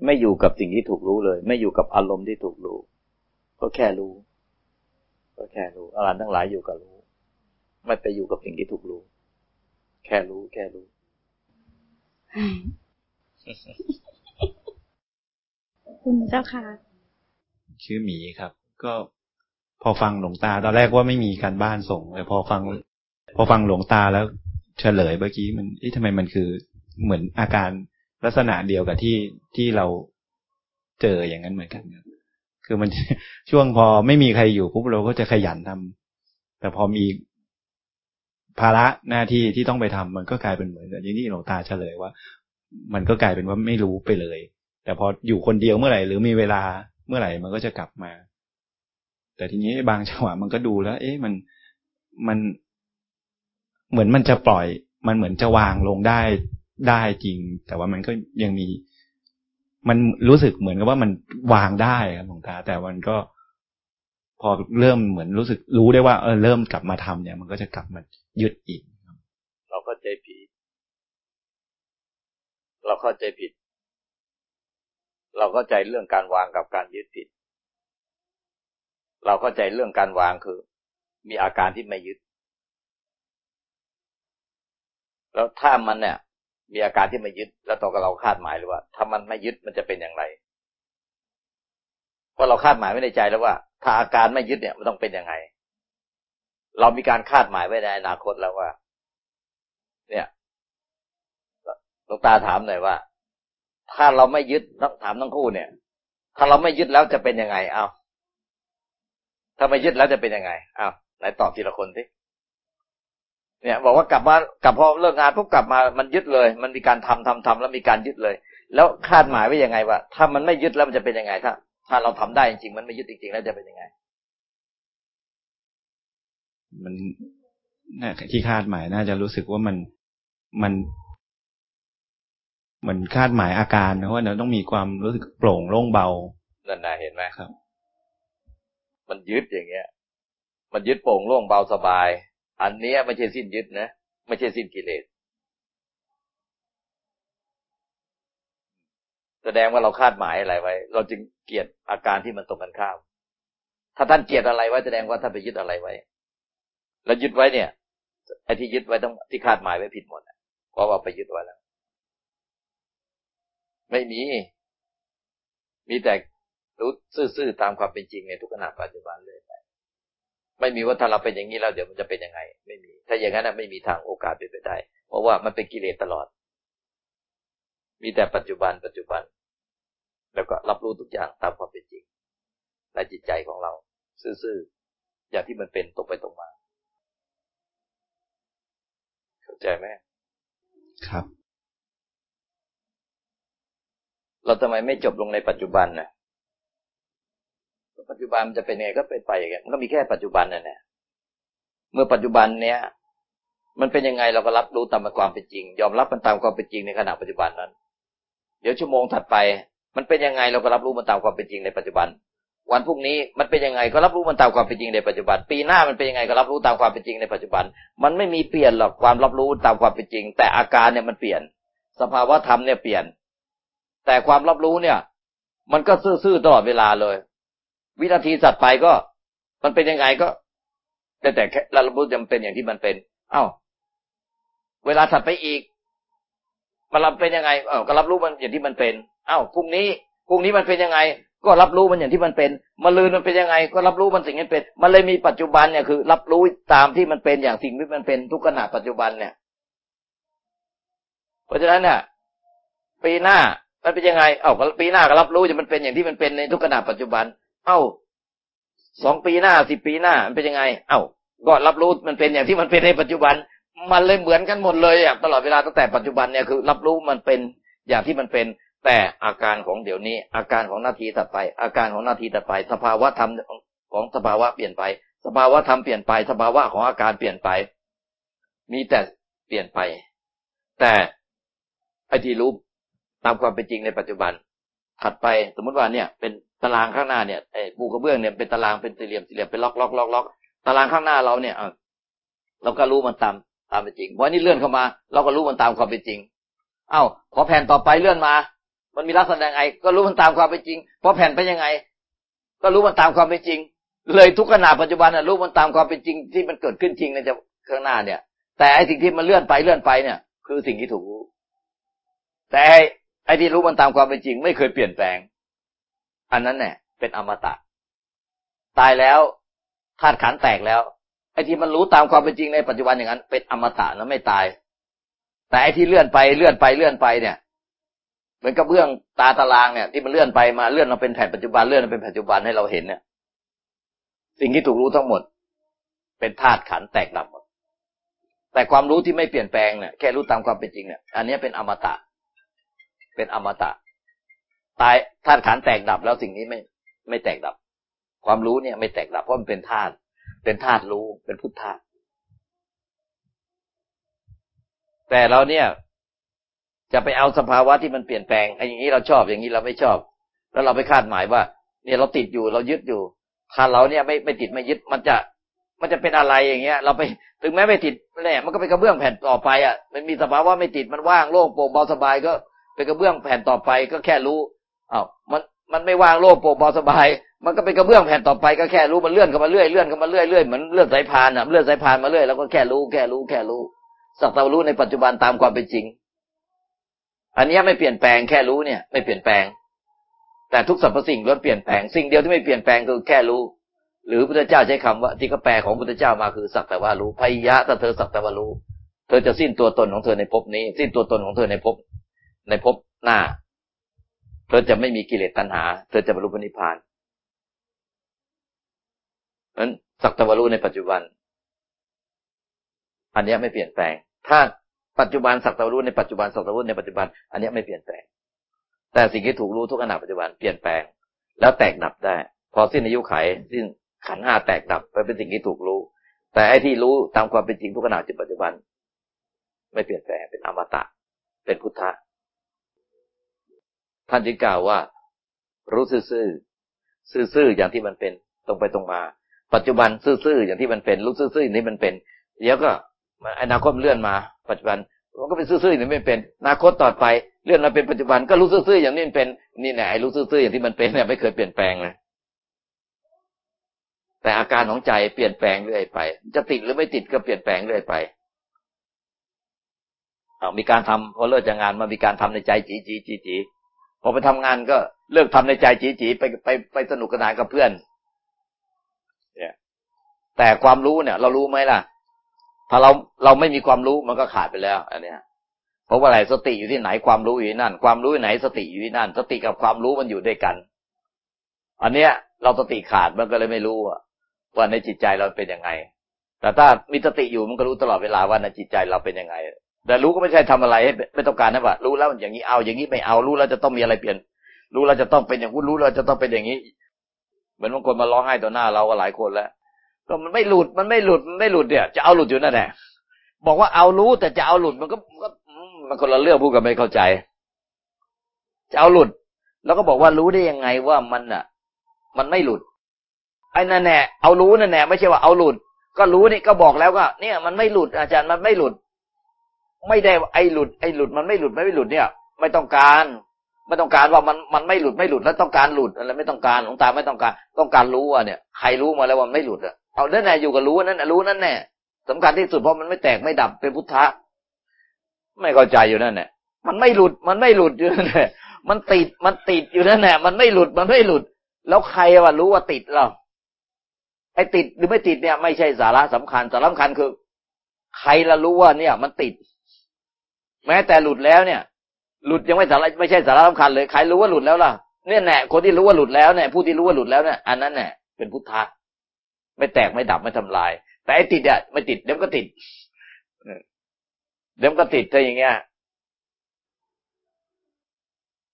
ไม่อยู่กับสิ่งที่ถูกรู้เลย ไม่อยู่กับอารมณ์ที่ถูกรู้ ก็แค่รู้ ก็แค่รู้อรหันต์ทั้งหลายอยู่กับรู้ ไม่ไปอยู่กับสิ่งที่ถูกรู้ แค่รู้แค่รู้ คุณเจ้าค่ะ ชื่อหมีครับ ก็พอฟังหลวงตาตอนแรกว่าไม่มีการบ้านส่งแต่พอฟัง พอฟังหลวงตาแล้วเฉลยเมื่อกี้มันเอ๊ะทำไมมันคือเหมือนอาการลักษณะเดียวกับที่ที่เราเจออย่างนั้นเหมือนกันครับคือมันช่วงพอไม่มีใครอยู่ปุ๊บเราก็จะขยันทำแต่พอมีภาระหน้าที่ที่ต้องไปทำมันก็กลายเป็นเหมือนอย่างที่หลวงตาเฉลยว่า มันก็กลายเป็นว่าไม่รู้ไปเลย แต่พออยู่คนเดียวเมื่อไหร่ หรือมีเวลาเมื่อไหร่มันก็จะกลับมา แต่ทีนี้บางจังหวะมันก็ดูแล้ว เอ๊ะมันมันเหมือนมันจะปล่อย มันเหมือนจะวางลงได้ได้จริง แต่ว่ามันก็ยังมี มันรู้สึกเหมือนกับว่ามันวางได้ครับหลวงตา แต่มันก็ พอเริ่มเหมือนรู้สึกรู้ได้ว่าเออเริ่มกลับมาทำเนี่ย มันก็จะกลับมายึดอีกเราเข้าใจผิด เราเข้าใจผิด เราเข้าใจเรื่องการวางกับการยึดผิด เราเข้าใจเรื่องการวางคือ มีอาการที่ไม่ยึด แล้วถ้ามันเนี่ย มีอาการที่ไม่ยึด แล้วต่อกับเราคาดหมายหรือว่า ถ้ามันไม่ยึดมันจะเป็นอย่างไรเพราะเราคาดหมายไว้ในใจแล้วว่า ถ้าอาการไม่ยึดเนี่ยมันต้องเป็นยังไง เรามีการคาดหมายไว้ในอนาคตแล้วว่า เนี่ยหลวงตาถามหน่อยว่า ถ้าเราไม่ยึดต้องถามทั้งคู่เนี่ย ถ้าเราไม่ยึดแล้วจะเป็นยังไง เอาถ้าไม่ยึดแล้วจะเป็นยังไงเอาไหนตอบทีละคนสิเนี่ย บอกว่ากลับมากลับพอเลิกงานปุ๊บกลับมามันยึดเลย มันมีการทำทำทำแล้วมีการยึดเลย แล้วคาดหมายไว้ยังไงว่าถ้ามันไม่ยึดแล้วมันจะเป็นยังไง ถ้า ถ้าเราทำได้จริงมันไม่ยึดจริงๆแล้วจะเป็นยังไง มันน่าที่คาดหมายน่าจะรู้สึกว่ามันมัน เหมือนคาดหมายอาการนะว่าเราต้องมีความรู้สึกโปร่งโล่งเบานั่นนะเห็นไหมครับ มันยึดอย่างเงี้ย มันยึดโปร่งโล่งเบาสบาย อันเนี้ยไม่ใช่สิ้นยึดนะไม่ใช่สิ้นกิเลสแสดงว่าเราคาดหมายอะไรไว้ เราจึงเกลียดอาการที่มันตรงกันข้าม ถ้าท่านเกลียดอะไรไว้แสดงว่าท่านไปยึดอะไรไว้ แล้วยึดไว้เนี่ยไอ้ที่ยึดไว้ต้องที่คาดหมายไว้ผิดหมดเพราะว่าไปยึดไว้แล้ว ไม่มี มีแต่รู้ซื่อๆตามความเป็นจริงในทุกขณะปัจจุบันเลยไปไม่มีว่าถ้าเราเป็นอย่างนี้แล้วเดี๋ยวมันจะเป็นยังไง ไม่มี ถ้าอย่างนั้นไม่มีทางโอกาสเป็นไปได้ เพราะว่ามันเป็นกิเลสตลอด มีแต่ปัจจุบันปัจจุบัน แล้วก็รับรู้ทุกอย่างตามความเป็นจริงในจิตใจของเรา ซื่อๆอย่างที่มันเป็นตรงไปตรงมา เข้าใจไหมครับ เราทำไมไม่จบลงในปัจจุบันนะปัจจุบันมันจะเป็นไงก็เป็นไปอย่างเงี้ยมันก็มีแค่ปัจจุบันนั่นแหละเมื่อปัจจุบันเนี้ยมันเป็นยังไงเราก็รับรู้ตามความเป็นจริง ยอมรับมันตามความเป็นจริงในขณะปัจจุบันนั้น เดี๋ยวชั่วโมงถัดไป มันเป็นยังไงเราก็รับรู้มันตามความเป็นจริงในปัจจุบัน วันพรุ่งนี้มันเป็นยังไงก็รับรู้มันตามความเป็นจริงในปัจจุบัน ปีหน้ามันเป็นยังไงก็รับรู้ตามความเป็นจริงในปัจจุบัน มันไม่มีเปลี่ยนหรอกความรับรู้ตามความเป็นจริง แต่อาการเนี่ยมันเปลี่ยน สภาวะธรรมเนี่ยเปลี่ยน แต่ความรับรู้เนี่ย มันก็ซื่อๆตลอดเวลาเลย วินาทีสัตว์ไปก็ มันเป็นยังไงก็ แต่แต่เรารับรู้จำเป็นอย่างที่มันเป็น เอา้า เวลาถัดไปอีก มันรับเป็นยังไง เออก็รับรู้มันอย่างที่มันเป็น เอา้าพรุ่งนี้พรุ่งนี้มันเป็นยังไง ก็รับรู้มันอย่างที่มันเป็นมาลืนมันเป็นยังไง ก็รับรู้มันสิ่งนี้เป็น มันเลยมีปัจจุบันเนี่ยคือ รับรู้ตามที่มันเป็นอย่างสิ่งที่มันเป็นทุกขณะปัจจุบันเนี่ย เพราะฉะนั้นเนี่ยปีหน้า มันเป็นยังไง เอ้าปีหน้าก็รับรู้จะมันเป็นอย่างที่มันเป็นในทุกขณะปัจจุบัน เอ้าสองปีหน้าสิบปีหน้า มันเป็นยังไง เอ้าก็รับรู้มันเป็นอย่างที่มันเป็นในปัจจุบัน มันเลยเหมือนกันหมดเลยอะตลอดเวลาตั้งแต่ปัจจุบันเนี่ยคือ รับรู้มันเป็นอย่างที่มันเป็นแต่อาการของเดี๋ยวนี้ อาการของนาทีถัดไป อาการของนาทีถัดไป สภาวะธรรมของสภาวะเปลี่ยนไป สภาวะธรรมเปลี่ยนไป สภาวะของอาการเปลี่ยนไป มีแต่เปลี่ยนไป แต่ไอที่รู้ ตามความเป็นจริงในปัจจุบัน ถัดไปสมมติว่าเนี่ยเป็นตารางข้างหน้าเนี่ยไอ้ปูกระเบื้องเนี่ยเป็นตารางเป็นสี่เหลี่ยมสี่เหลี่ยมเป็นล็อกล็อกล็อกล็อกตารางข้างหน้าเราเนี่ยเราก็รู้มันตามตามเป็นจริงวันนี้เลื่อนเข้ามา เราก็รู้มันตามความเป็นจริง เอ้าพอแผ่นต่อไปเลื่อนมา มันมีลักษณะไงก็รู้มันตามความเป็นจริงพอแผ่นไปยังไง ก็รู้มันตามความเป็นจริง เลยทุกขณะปัจจุบันน่ะรู้มันตามความเป็นจริง ที่มันเกิดขึ้นจริงในข้างหน้าเนี่ย แต่ไอ้สิ่งที่มันเลื่อนไปเลื่อนไปเนี่ย คือสิ่งที่ถูกรู้แต่ ไอ้ที่รู้มันตามความเป็นจริง ไม่เคยเปลี่ยนแปลง อันนั้นเนี่ยเป็นอมตะ ตายแล้วธาตุขันแตกแล้ว ไอ้ที่มันรู้ตามความเป็นจริงในปัจจุบันอย่างนั้น เป็นอมตะนะไม่ตาย แต่ไอ้ที่เลื่อนไปเลื่อนไปเลื่อนไปเนี่ยเหมือนกับเบื้องตาตารางเนี่ยที่มันเลื่อนไปมาเลื่อนมาเป็นแผ่นปัจจุบันเลื่อนมาเป็นปัจจุบันให้เราเห็นเนี่ย สิ่งที่ถูกรู้ทั้งหมด เป็นธาตุขันแตกดับหมดแต่ความรู้ที่ไม่เปลี่ยนแปลงเนี่ยแค่รู้ตามความเป็นจริงเนี่ยอันนี้เป็นอมตะ เป็นอมตะ ตายธาตุขันแตกดับแล้วสิ่งนี้ไม่ไม่แตกดับ ความรู้เนี่ยไม่แตกดับเพราะมันเป็นธาตุเป็นธาตุรู้เป็นพุทธะแต่เราเนี่ย จะไปเอาสภาวะที่มันเปลี่ยนแปลงไอ้อย่างนี้เราชอบอย่างนี้เราไม่ชอบ แล้วเราไปคาดหมายว่า เนี่ยเราติดอยู่เรายึดอยู่ถ้าเราเนี่ยไม่ไม่ติดไม่ยึดมันจะมันจะเป็นอะไรอย่างเงี้ย เราไปถึงแม้ไม่ติดเนี่ยมันก็เป็นกระเบื้องแผ่นต่อไปอะมันมีสภาวะไม่ติดมันว่างโล่งโปร่งเบาสบายก็ เป็นกระเบื้องแผ่นต่อไปก็แค่รู้อ้าวมันมันไม่วางโล่งโปร่งเบาสบาย มันก็เป็นกระเบื้องแผ่นต่อไปก็แค่รู้มันเลื่อนเข้ามาเรื่อยเลื่อนเข้ามาเรื่อยเรื่อยเหมือนเลื่อนสายพานอะเลื่อนสายพานมาเรื่อยแล้วก็แค่รู้แค่รู้แค่รู้สักแต่รู้ในปัจจุบันตามความเป็นจริง อันนี้ไม่เปลี่ยนแปลงแค่รู้เนี่ย ไม่เปลี่ยนแปลง แต่ทุกสรรพสิ่งล้วนเปลี่ยนแปลงสิ่งเดียวที่ไม่เปลี่ยนแปลงคือแค่รู้ หรือพระเจ้าใช้คำว่าที่เขาแปลของพระเจ้ามาคือสักแต่ว่ารู้พยะแต่เธอสักแต่ว่ารู้ เธอจะสิ้นตัวตนของเธอในภพนี้ สิ้นตัวตนของเธอในภพ ในภพหน้า เธอจะไม่มีกิเลสตัณหา เธอจะบรรลุพระนิพพานนั้นสักตะวรู้ในปัจจุบัน อันนี้ไม่เปลี่ยนแปลง ถ้าปัจจุบันสักตะวรู้ในปัจจุบันสักตะวรู้ในปัจจุบัน อันนี้ไม่เปลี่ยนแปลง แต่สิ่งที่ถูกรู้ทุกขณะปัจจุบันเปลี่ยนแปลง แล้วแตกดับได้ พอสิ้นอายุไข สิ้นขันห้าแตกดับไปเป็นสิ่งที่ถูกรู้ แต่ไอ้ที่รู้ตามความเป็นจริงทุกขณะจิตปัจจุบัน ไม่เปลี่ยนแปลงเป็นอมตะ เป็นพุทธะ ท่านจึงกล่าวว่า รู้ซื่อซื่ออย่างที่มันเป็นตรงไปตรงมา ปัจจุบันซื่อๆอย่างที่มันเป็นรู้ซื่อๆอย่างที่มันเป็นเดี๋ยวก็อนาคตเลื่อนมา ปัจจุบันมันก็เป็นซื่อๆอย่างนี้ไม่เป็นอนาคตต่อไปเลื่อนมาเป็นปัจจุบันก็รู้ซื่อๆอย่างนี้เป็นนี่แหละไอ้รู้ซื่อๆอย่างที่มันเป็นเนี่ยไม่เคยเปลี่ยนแปลงเลยแต่อาการของใจเปลี่ยนแปลงเรื่อยไป จะติดหรือไม่ติดก็เปลี่ยนแปลงเรื่อยไปเอามีการทำพอเลิกจากงานมามีการทำในใจจีจีจีจี อไปทำงานก็เลิกทำในใจจีจีไปไปไปสนุกกระนานกับเพื่อน เนี่ย แต่ความรู้เนี่ย เรารู้ไหมล่ะ ถ้าเราเราไม่มีความรู้มันก็ขาดไปแล้ว อันเนี้ยเพราะว่าอะไรสติอยู่ที่ไหนความรู้อยู่ที่นั่น ความรู้ไหนสติอยู่ที่นั่น สติกับความรู้มันอยู่ด้วยกัน อันเนี้ย เราสติขาดมันก็เลยไม่รู้ว่าในจิตใจเราเป็นยังไง แต่ถ้ามีสติอยู่มันก็รู้ตลอดเวลาว่าในจิตใจเราเป็นยังไง แต่รู้ก็ไม่ใช่ทำอะไรไม่ต้องการนะว่ารู้แล้วอย่างนี้เอาอย่างนี้ไม่เอารู้แล้วจะต้องมีอะไรเปลี่ยน รู้แล้วจะต้องเป็นอย่างนู้นรู้แล้วจะต้องเป็นอย่างนี้ เหมือนบางคนมาร้องไห้ต่อหน้าเราก็หลายคนแล้ว ก็มันไม่หลุดมันไม่หลุดมันไม่หลุดเนี่ย จะเอาหลุดอยู่นั่นแหละบอกว่าเอารู้แต่จะเอาหลุดมันก็มันก็มันคนละเรื่องพูดกันไม่เข้าใจ จะเอาหลุด แล้วก็บอกว่ารู้ได้ยังไงว่ามันอะ มันไม่หลุดไอ้นั่นแน่เอารู้นั่นแน่ไม่ใช่ว่าเอาหลุด ก็รู้นี่ก็บอกแล้วก็เนี่ย มันไม่หลุดอาจารย์มันไม่หลุด ไม่ได้ไอ้หลุดไอ้หลุดมันไม่หลุดไม่หลุดเนี่ย ไม่ต้องการไม่ต้องการว่ามันมันไม่หลุดไม่หลุดแล้วต้องการหลุดอะไรไม่ต้องการหลวงตาไม่ต้องการ ต้องการรู้ว่าเนี่ยใครรู้มาแล้วว่าไม่หลุดอะเอานั่นแน่อยู่กับรู้นั่นรู้นั่นแน่สำคัญที่สุดเพราะมันไม่แตกไม่ดับเป็นพุทธะไม่เข้าใจอยู่นั่นแหละมันไม่หลุดมันไม่หลุดอยู่นั่นแหละมันติดมันติดอยู่นั่นแหละมันไม่หลุดมันไม่หลุด แล้วใครว่ารู้ว่าติดเราไอ้ติดหรือไม่ติดเนี่ย ไม่ใช่สาระสำคัญสาระสำคัญคือ ใครละรู้ว่าเนี่ย มันติด แม้แต่หลุดแล้วเนี่ย หลุดยังไม่สาระไม่ใช่สาระสำคัญเลยใครรู้ว่าหลุดแล้วล่ะเนี่ยแน่คนที่รู้ว่าหลุดแล้วเนี่ยผู้ที่รู้ว่าหลุดแล้วเนี่ยอันนั้นเนี่ยเป็นพุทธะไม่แตกไม่ดับไม่ทำลาย แต่ไอ้ติดเนี่ยไม่ติดเดี๋ยวก็ติดเดี๋ยวก็ติดถ้าอย่างเงี้ย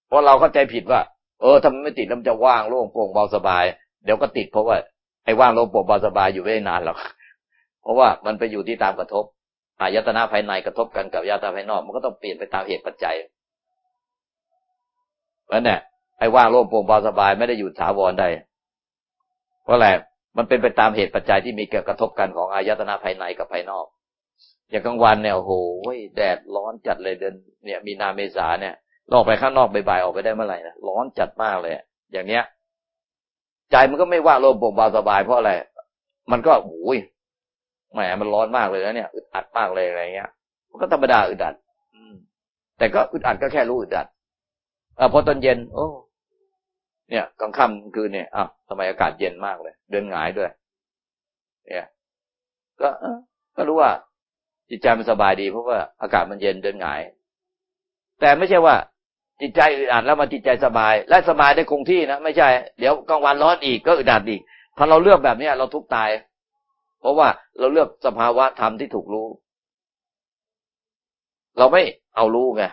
เพราะเราเข้าใจผิดว่า เออถ้ามันไม่ติดแล้วมันจะว่างโล่งโปร่งเบาสบาย เดี๋ยวก็ติดเพราะว่าไอ้ว่างโล่งโปร่งเบาสบายอยู่ไม่ได้นานหรอกเพราะว่ามันไปอยู่ที่ตามกระทบ อายตนะภายในกระทบกันกับยาตาภายนอก มันก็ต้องเปลี่ยนไปตามเหตุปัจจัยเพราะนี่ยไอ้ว่างโล่งโปร่งเบาสบายไม่ได้อยู่ถาวรได้ เพราะอะไรมันเป็นไปตามเหตุปัจจัยที่มีเกี่ยวกระทบกันของอายตนะภายในกับภายนอก อย่างกลางวันเนี่ยโอ้โหแดดร้อนจัดเลยเดินเนี่ย มีนาเมษาเนี่ยออกไปข้างนอกบ่ายๆออกไปได้เมื่อไหร่นะร้อนจัดมากเลยอย่างเนี้ย ใจมันก็ไม่ว่างโล่งโปร่งเบาสบายเพราะอะไรมันก็โอ้ย แหมมันร้อนมากเลยนะเนี่ยอึดอัดมากเลยอะไรเงี้ย มันก็ธรรมดาอึดอัด อืม แต่ก็อึดอัดก็แค่รู้อึดอัดอพอตอนเย็น โอ้เนี่ยกลางค่ำคืนเนี่ยอ้าวทำไมอากาศเย็นมากเลย เดินหงายด้วย เนี่ย ก็ก็รู้ว่า จิตใจมันสบายดีเพราะว่าอากาศมันเย็นเดินหงาย แต่ไม่ใช่ว่า จิตใจอึดอัดแล้วมาจิตใจสบาย และสบายได้คงที่นะไม่ใช่ เดี๋ยวกลางวันร้อนอีกก็อึดอัดอีกถ้าเราเลือกแบบนี้เราทุกตาย เพราะว่าเราเลือกสภาวะธรรมที่ถูกรู้ เราไม่เอารู้ไง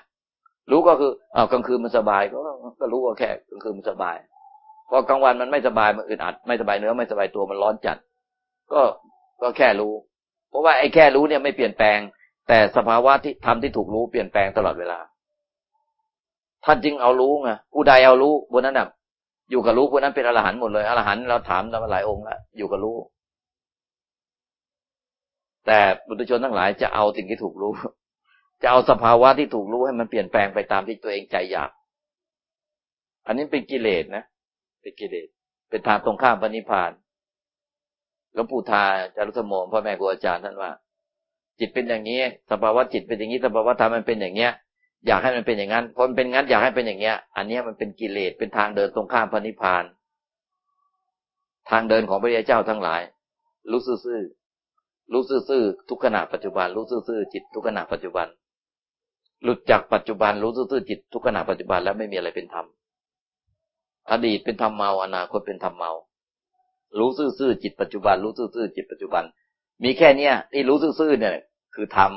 รู้ก็คือเอากลางคืนมันสบายก็ก็รู้ว่าแค่กลางคืนมันสบายพอกลางวันมันไม่สบายมันอึดอัดไม่สบายเนื้อไม่สบายตัวมันร้อนจัด ก็ก็แค่รู้ เพราะว่าไอ้แค่รู้เนี่ยไม่เปลี่ยนแปลง แต่สภาวะที่ทำที่ถูกรู้เปลี่ยนแปลงตลอดเวลาท่านจึงเอารู้ไงผู้ใดเอารู้บนนั้นน่ะอยู่กับรู้พวกนั้นเป็นอรหันต์หมดเลยอรหันต์เราถามมาหลายองค์แล้วอยู่กับรู้ แต่บุตรชนทั้งหลายจะเอาสิ่งที่ถูกรู้ จะเอาสภาวะที่ถูกรู้ให้มันเปลี่ยนแปลงไปตามที่ตัวเองใจอยาก อันนี้เป็นกิเลสนะเป็นกิเลส เป็นทางตรงข้ามปณิพานหลวงปู่ทาจารุธโมพ่อแม่ครูอาจารย์ท่านว่า จิตเป็นอย่างนี้ สภาวะจิตเป็นอย่างนี้สภาวะธรรมมันเป็นอย่างเนี้ย อยากให้มันเป็นอย่างนั้นพอมันเป็นงั้นอยากให้เป็นอย่างเงี้ย อันนี้มันเป็นกิเลสเป็นทางเดินตรงข้ามพระนิพพาน ทางเดินของพระยาเจ้าทั้งหลาย รู้ซื่อ รู้ซื่อทุกขณะปัจจุบัน รู้ซื่อจิตทุกขณะปัจจุบัน หลุดจากปัจจุบันรู้ซื่อจิตทุกขณะปัจจุบันแล้วไม่มีอะไรเป็นธรรมอดีตเป็นธรรมเมาอนาคตเป็นธรรมเมา รู้ซื่อๆจิตปัจจุบัน รู้ซื่อๆจิตปัจจุบัน มีแค่เนี้ยที่รู้ซื่อๆเนี่ย คือธรรม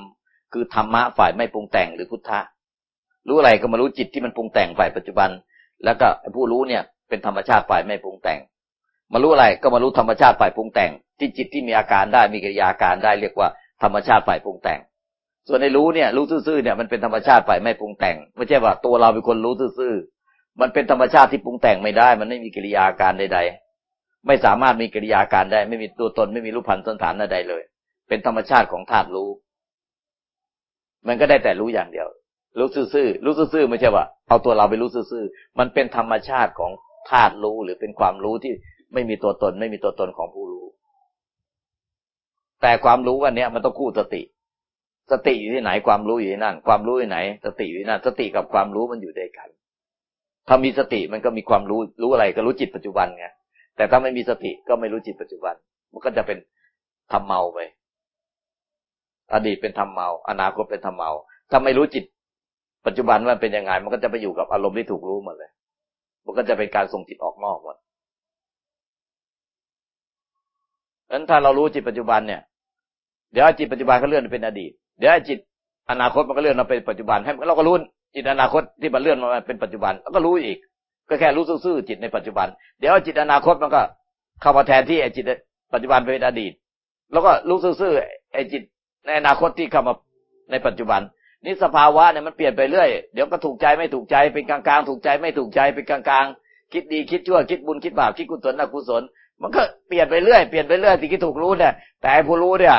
คือธรรมะฝ่ายไม่ปรุงแต่งหรือพุทธะรู้อะไรก็มารู้จิตที่มันปรุงแต่งฝ่ายปัจจุบัน แล้วก็ผู้รู้เนี่ย เป็นธรรมชาติฝ่ายไม่ปรุงแต่ง มารู้อะไรก็มารู้ธรรมชาติฝ่ายปรุงแต่ง ที่จิตที่มีอาการได้มีกิริยาการได้เรียกว่าธรรมชาติฝ่ายปรุงแต่ง ส่วนในรู้เนี่ยรู้ซื่อๆเนี่ยมันเป็นธรรมชาติฝ่ายไม่ปรุงแต่ง ไม่ใช่ว่าตัวเราเป็นคนรู้ซื่อๆมันเป็นธรรมชาติที่ปรุงแต่งไม่ได้ มันไม่มีกิริยาการใด ๆ ไม่สามารถมีกิริยาการได้ ไม่มีตัวตนไม่มีรูปพันธ์สันฐานใดเลย เป็นธรรมชาติของธาตุรู้ มันก็ได้แต่รู้อย่างเดียว รู้ซื่อๆรู้ซื่อๆไม่ใช่ว่าเอาตัวเราไปรู้ซื่อๆมันเป็นธรรมชาติของธาตุรู้หรือเป็นความรู้ที่ ไม่มีตัวตน ไม่มีตัวตนของผู้รู้ แต่ความรู้วันนี้มันต้องคู่สติ สติอยู่ที่ไหนความรู้อยู่ที่นั่น ความรู้อยู่ไหน สติอยู่ที่นั่น สติกับความรู้มันอยู่ด้วยกัน ถ้ามีสติมันก็มีความรู้รู้อะไรก็รู้จิตปัจจุบันไงแต่ถ้าไม่มีสติก็ไม่รู้จิตปัจจุบัน มันก็จะเป็นทำเมาไปอดีตเป็นทำเมา อนาคตเป็นทำเมา ถ้าไม่รู้จิต ปัจจุบันว่าเป็นยังไง มันก็จะไปอยู่กับอารมณ์ที่ถูกรู้หมดเลย มันก็จะเป็นการส่งจิตออกนอกหมดฉะ นั้นถ้าเรารู้จิตปัจจุบันเนี่ย เดี๋ยวจิตปัจจุบันก็เลื่อนเป็นอดีต เดี๋ยวจิตอนาคตมันก็เลื่อนมาเป็นปัจจุบันให้เราก็รู้จิตอนาคตที่มันเลื่อนมาเป็นปัจจุบันแล้วก็รู้อีก ก็แค่รู้ซื่อจิตในปัจจุบัน เดี๋ยวจิตอนาคตมันก็เข้ามาแทนที่ไอ้จิตปัจจุบันเป็นอดีต แล้วก็รู้ซื่อไอ้จิตในอนาคตที่เข้ามาในปัจจุบันนี่สภาวะเนี่ยมันเปลี่ยนไปเรื่อย เดี๋ยวก็ถูกใจไม่ถูกใจเป็นกลางๆ ถูกใจไม่ถูกใจเป็นกลางๆ คิดดีคิดชั่วคิดบุญคิดบาปคิดกุศลอกุศล มันก็เปลี่ยนไปเรื่อยเปลี่ยนไปเรื่อยสิ่งที่ถูกรู้เนี่ยแต่ผู้รู้เนี่ย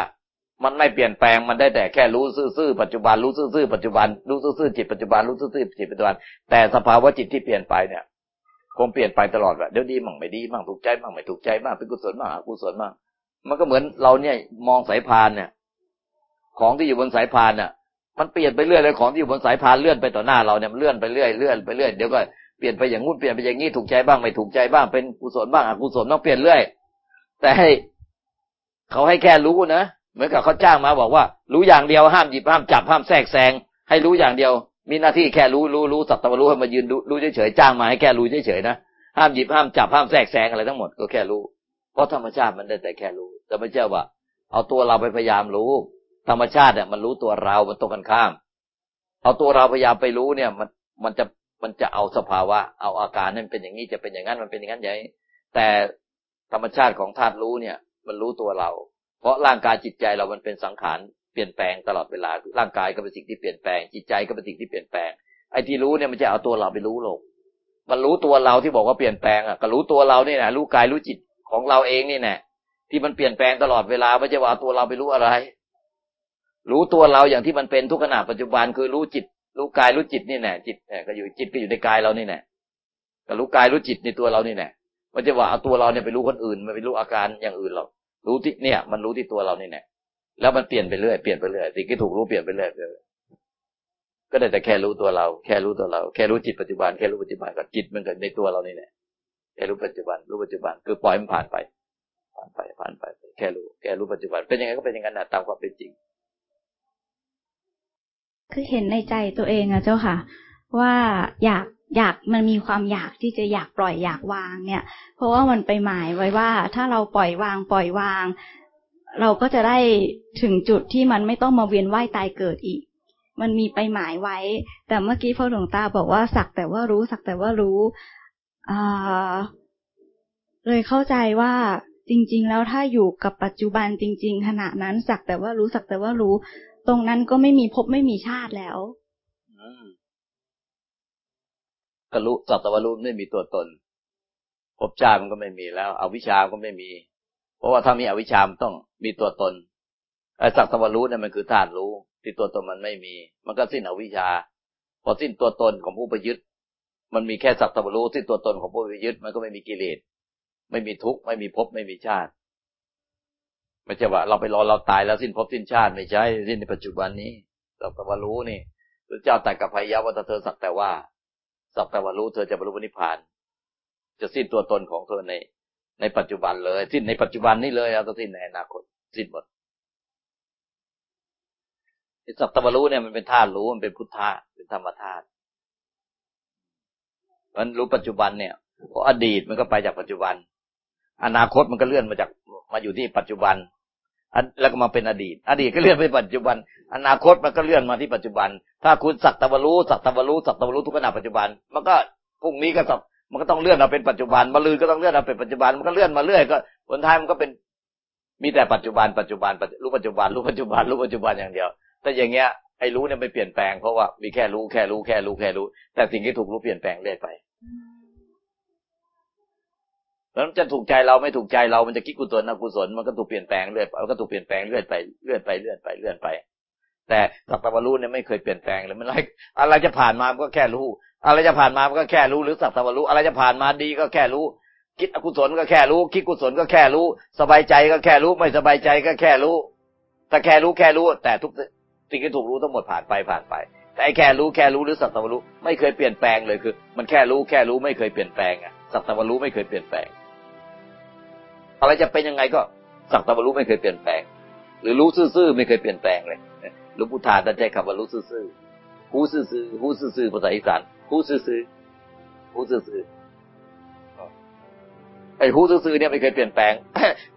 มันไม่เปลี่ยนแปลงมันได้แต่แค่รู้ซื่อๆปัจจุบันรู้ซื่อๆปัจจุบันรู้ซื่อๆจิตปัจจุบันรู้ซื่อๆจิตปัจจุบัน แต่สภาวะจิตที่เปลี่ยนไปเนี่ยคงเปลี่ยนไปตลอดแหละเดี๋ยวดีมั่งไม่ดีมั่งถูกใจมั่งไม่ถูกใจมั่งเป็นกุศลมั่งอกุศลมั่งมันก็เหมือนเราเนี่ยมองสายพานเนี่ย ของที่อยู่บนสายพานเนี่ยมันเปลี่ยนไปเรื่อยเลยของที่อยู่บนสายพานเลื่อนไปต่อหน้าเราเนี่ยมันเลื่อนไปเรื่อยเลื่อนไปเรื่อยเดี๋ยวก็ ปลี่ยนไปอย่างงู้นเปลี่ยนไปอย่างนี้ถูกใจบ้างไม่ถูกใจบ้างเป็นกุศลบ้างอกุศลต้องเปลี่ยนเรื่อย แต่ให้เขาให้แค่รู้นะเหมือนกับเขาจ้างมาบอกว่า รู้อย่างเดียวห้ามหยิบห้ามจับห้ามแทรกแซงให้รู้อย่างเดียว มีหน้าที่แค่รู้รู้รู้สัตว์ตะรู้ให้มายืนรู้เฉยๆจ้างมาให้แค่รู้เฉยๆนะห้ามหยิบห้ามจับห้ามแทรกแซงอะไรทั้งหมดก็แค่รู้ เพราะธรรมชาติมันได้แต่แค่รู้ แต่ไม่ใช่ว่า เอาตัวเราไปพยายามรู้ ธรรมชาติเนี่ยมันรู้ตัวเรา มันตรงกันข้าม เอาตัวเราพยายามไปรู้เนี่ย มันมันจะ มันจะเอาสภาวะ เอาอาการนั่นเป็นอย่างนี้จะเป็นอย่างนั้นมันเป็นอย่างนั้นใหญ่แต่ธรรมชาติของธาตุรู้เนี่ย มันรู้ตัวเรา เพราะร่างกายจิตใจเรามันเป็นสังขารเปลี่ยนแปลงตลอดเวลา ร่างกายก็เป็นสิ่งที่เปลี่ยนแปลง จิตใจก็เป็นสิ่งที่เปลี่ยนแปลง ไอ้ที่รู้เนี่ยมันจะเอาตัวเราไปรู้ลกมันรู้ตัวเราที่บอกว่าเปลี่ยนแปลงอะ ก็รู้ตัวเรานี่นะรู้กายรู้จิตของเราเองนี่แน่ที่มันเปลี่ยนแปลงตลอดเวลาไม่ใช่ว่าตัวเราไปรู้อะไร รู้ตัวเราอย่างที่มันเป็นทุกขณะปัจจุบันคือรู้จิต รู้กายรู้จิตนี่แน่จิตแน่ก็อยู่จิตก็อยู่ในกายเรานี่แน่ก็รู้กายรู้จิตในตัวเรานี่แน่ม่ใช่ว่าเอาตัวเราเนี่ยไปรู้คนอื่นไม่ไปรู้อาการอย่างอื่นหรอกรู้ที่เนี่ย มันรู้ที่ตัวเรานี่แน่แล้วมันเปลี่ยนไปเรื่อยเปลี่ยนไปเรื่อยสิ่งที่ถูกรู้เปลี่ยนไปเรื่อยก็ได้แต่แค่รู้ตัวเรา แค่รู้ตัวเรา แค่รู้จิตปัจจุบันแค่รู้ปัจจุบันกับจิตมันเกิดในตัวเรานี่แหละแค่รู้ปัจจุบันรู้ปัจจุบันคือปล่อยมันผ่านไป ผ่านไปผ่านไป แค่รู้แค่รู้ปัจจุบันเป็นยังไงก็เป็นอย่างนั้นนะตามความเป็นจริง คือเห็นในใจตัวเองอะเจ้าค่ะ ว่าอยากอยากมันมีความอยากที่จะอยากปล่อยอยากวางเนี่ย เพราะว่ามันไปหมายไว้ว่า ถ้าเราปล่อยวางปล่อยวาง เราก็จะได้ถึงจุดที่มันไม่ต้องมาเวียนว่ายตายเกิดอีก มันมีไปหมายไว้ แต่เมื่อกี้พ่อหลวงตาบอกว่าสักแต่ว่ารู้สักแต่ว่ารู้อ่าเลยเข้าใจว่าจริง ๆ แล้วถ้าอยู่กับปัจจุบันจริง ๆ ขณะนั้นสักแต่ว่ารู้สักแต่ว่ารู้ ตรงนั้นก็ไม่มีภพไม่มีชาติแล้วก็รู้สัตวรู้ไม่มีตัวตนภพชาติมันก็ไม่มีแล้วอวิชาก็ไม่มี เพราะว่าถ้ามีอวิชามต้องมีตัวตนไอ้สัตวรู้เนี่ยมันคือธาตุรู้ ที่ตัวตนมันไม่มี มันก็สิ้นอวิชา พอสิ้นตัวตนของผู้ประยึดมันมีแค่สัตวรู้สิ้นตัวตนของผู้ประยึดมันก็ไม่มีกิเลสไม่มีทุกข์ไม่มีภพไม่มีชาติ ไม่ใช่ว่าเราไปรอเราตายแล้วสิ้นภพสิ้นชาติไม่ใช่สิ้นในปัจจุบันนี้สัตวรู้นี่พระเจ้าแต่กับพยาวัตเธอสักแต่ว่า สักแต่ว่ารู้เธอจะบรรลุนิพพาน จะสิ้นตัวตนของเธอในในปัจจุบันเลย สิ้นในปัจจุบันนี้เลยแล้วก็สิ้นในอนาคตสิ้นหมดสัตตวรู้เนี่ยมันเป็นธาตุรู้มันเป็นพุทธะเป็นธรรมธาตุมันรู้ปัจจุบันเนี่ยเพราะอดีตมันก็ไปจากปัจจุบัน อนาคตมันก็เลื่อนมาจาก มาอยู่ที่ปัจจุบันแล้วก็มาเป็นอดีต อดีตก็เลื่อนไปปัจจุบัน อนาคตมันก็เลื่อนมาที่ปัจจุบัน ถ้าคุณสักตะวรู้สักตะวรู้สักตะวรู้ทุกขณะปัจจุบัน มันก็พรุ่งนี้ก็สับมันก็ต้องเลื่อนมาเป็นปัจจุบันมาลืนก็ต้องเลื่อนมาเป็นปัจจุบัน มันก็เลื่อนมาเรื่อยก็ผลท้ายมันก็เป็นมีแต่ปัจจุบันปัจจุบันรู้ปัจจุบันรู้ปัจจุบันรู้ปัจจุบันอย่างเดียว แต่อย่างเงี้ยไอ้รู้เนี่ยไม่เปลี่ยนแปลงเพราะว่ามีแค่รู้แค่รู้แค่รู้แค่รู้ แต่สิ่งที่ถูกรู้เปลี่ยนแปลงเรื่อยไป แล้วจะถูกใจเราไม่ถูกใจเรา มันจะคิดกุศลอกุศลมันก็ถูกเปลี่ยนแปลงเรื่อยมันก็ถูกเปลี่ยนแปลงเรื่อยไปเรื่อยไปเรื่อยไปเรื่อยไป แต่สักตะวันรู้เนี่ยไม่เคยเปลี่ยนแปลงเลยมันอะไรอะไรจะผ่านมามันก็แค่รู้ อะไรจะผ่านมามันก็แค่รู้หรือสักตะวันรู้อะไรจะผ่านมาดีก็แค่รู้ คิดอกุศลก็แค่รู้ คิดกุศลก็แค่รู้ สบายใจก็แค่รู้ ไม่สบายใจก็แค่รู้แต่แค่รู้แค่รู้ แต่ทุกสิ่งที่ถูกรู้ทั้งหมดผ่านไปผ่านไป แต่ไอ้แค่รู้แค่รู้หรือสักตะวันรู้ไม่เคยเปลี่ยนแปลงเลยคือ มันแค่รู้แค่รู้ไม่เคยเปลี่ยนแปลงอะสักตะวันรู้ไม่เคยเปลี่ยนแปลง อะไรจะเป็นยังไงก็สักตะวันรู้ไม่เคยเปลี่ยนแปลง หรือรู้ซื่อๆไม่เคยเปลี่ยนแปลงเลยหลวงปู่ทาตั้งใจคำว่ารู้ซื่อๆหูซื่อๆหูซื่อๆภาษาอีสานหูซื่อๆหูซื่อๆไอ้หูซื่อๆเนี่ยไม่เคยเปลี่ยนแปลง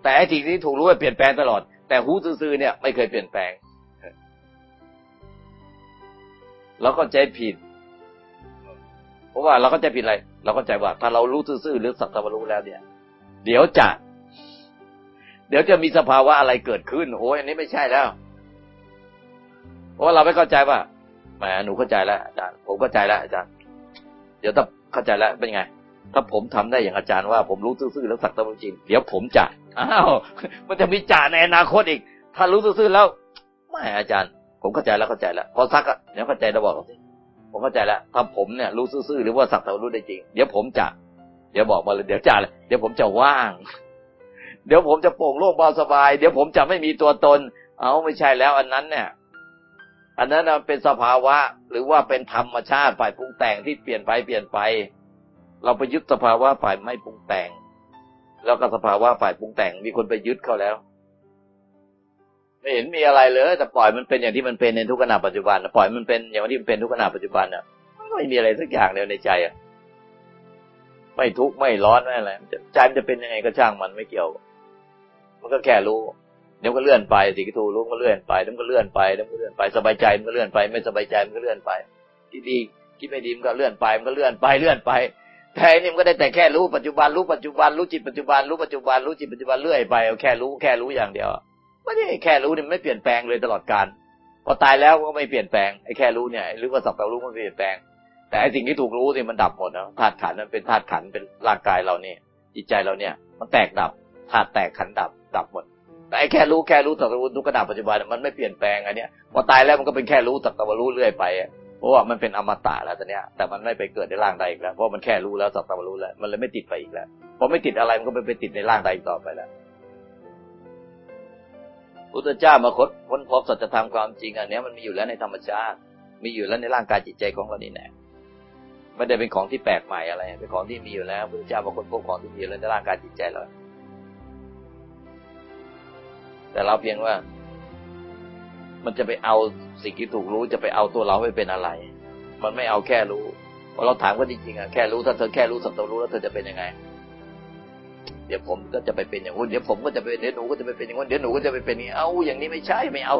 แต่ไอ้สิ่งที่ถูกรู้ว่าเปลี่ยนแปลงตลอด แต่หูซื่อๆเนี่ยไม่เคยเปลี่ยนแปลงเราก็ใจผิด เพราะว่าเราก็ใจผิดอะไร เราก็ใจว่า ถ้าเรารู้ซื่อๆหรือสักตะวันรู้แล้วเนี่ย เดี๋ยวจะ เดี๋ยวจะมีสภาวะอะไรเกิดขึ้นโอ้ยอันนี้ไม่ใช่แล้ว เพราะเราไม่เข้าใจว่าแหมหนูเข้าใจแล้วอาจารย์ผมเข้าใจแล้วอาจารย์ เดี๋ยวถ้าเข้าใจแล้วเป็นไง ถ้าผมทำได้อย่างอาจารย์ว่าผมรู้ซื่อๆแล้วสักตะวันจริงเดี๋ยวผมจะอ้าวมันจะมีจ่าในอนาคตอีก ถ้ารู้ซื่อๆแล้วไม่อาจารย์ ผมเข้าใจแล้วเข้าใจแล้วพอสักเดี๋ยวเข้าใจแล้วบอกสิผมเข้าใจแล้วถ้าผมเนี่ยรู้ซื่อๆหรือว่าสักตะวันรู้ได้จริง เดี๋ยวผมจะเดี๋ยวบอกมาเลยเดี๋ยวจะเลยเดี๋ยวผมจะว่าง เดี๋ยวผมจะโปร่งโล่งเบาสบาย เดี๋ยวผมจะไม่มีตัวตน เอาไม่ใช่แล้วอันนั้นเนี่ย อันนั้นเป็นสภาวะหรือว่าเป็นธรรมชาติฝ่ายปรุงแต่งที่เปลี่ยนไปเปลี่ยนไป เราไปยึดสภาวะฝ่ายไม่ปรุงแต่ง แล้วก็สภาวะฝ่ายปรุงแต่งมีคนไปยึดเขาแล้ว ไม่เห็นมีอะไรเลยแต่ปล่อยมันเป็นอย่างที่มันเป็นในทุกขณะปัจจุบันปล่อยมันเป็นอย่างที่มันเป็นทุกขณะปัจจุบันอะไม่มีอะไรสักอย่างเดียวในใจอะไม่ทุกข์ไม่ร้อนไม่อะไรใจมันจะเป็นยังไงก็ช่างมันไม่เกี่ยว มันก็แค่รู้เดี๋ยวก็เลื่อนไปสิกทูรู้ก็เลื่อนไปเดี๋ยวก็เลื่อนไปเดี๋ยวก็เลื่อนไปสบายใจมันก็เลื่อนไป ไม่สบายใจมันก็เลื่อนไปที่ดีคิดไม่ดีมันก็เลื่อนไปมันก็เลื่อนไปเลื่อนไปแท้นี่มันก็ได้แต่แค่รู้ปัจจุบันรู้ปัจจุบันรู้จิตปัจจุบันรู้ปัจจุบันรู้จิตปัจจุบันเลื่อยไปแค่รู้แค่รู้อย่างเดียวไม่ได้แค่รู้เนี่ยไม่เปลี่ยนแปลงเลยตลอดการพอตายแล้วก็ไม่เปลี่ยนแปลงไอ้แค่รู้เนี่ยหรือว่าสักแต่รู้มันเปลี่ยนแปลง แต่ไอ้สิ่งที่ถูกรู้นี่มันดับหมดนะธาตุขันมันเป็นธาตุขันเป็นร่างกายเราเนี่ยจิตใจเราเนี่ย มันแตกดับ ธาตุแตกขันดับดับหมดแต่แค่รู้แค่รู้สักตะวันรู้ขณะปัจจุบันมันไม่เปลี่ยนแปลงอันเนี้ยพอตายแล้วมันก็เป็นแค่รู้สักตะวันรู้เรื่อยไปเพราะว่ามันเป็นอมตะแล้วตอนเนี้ยแต่มันไม่ไปเกิดในร่างใดอีกแล้วเพราะมันแค่รู้แล้วสักตะวันรู้แล้วมันเลยไม่ติดไปอีกแล้วพอไม่ติดอะไรมันก็ไม่ไปติดในร่างใดอีกต่อไปแล้วพุทธเจ้ามาค้นค้นพบสัจธรรมความจริงอันนี้มันมีอยู่แล้วในธรรมชาติ มีอยู่แล้วในร่างกายจิตใจของเรานี่แน่ไม่ได้เป็นของที่แปลกใหม่อะไร เป็นของที่มีอยู่แล้วพุทธเจ้ามาค้นพบของที่มีอยู่แล้วในร่างกายจิตใจเรา แต่เราเพียงว่า มันจะไปเอาสิ่งที่ถูกรู้จะไปเอาตัวเราไม่เป็นอะไร มันไม่เอาแค่รู้พอเราถามก็จริงๆอะแค่รู้ถ้าเธอแค่รู้สักตัวรู้แล้วเธอจะเป็นยังไง เดี๋ยวผมก็จะไปเป็นอย่างนู้นเดี๋ยวผมก็จะเป็นเดี๋ยวหนูก็จะไปเป็นอย่างนู้นเดี๋ยวหนูก็จะไปเป็นอย่างนี้เอาอย่างนี้ไม่ใช่ไม่เอา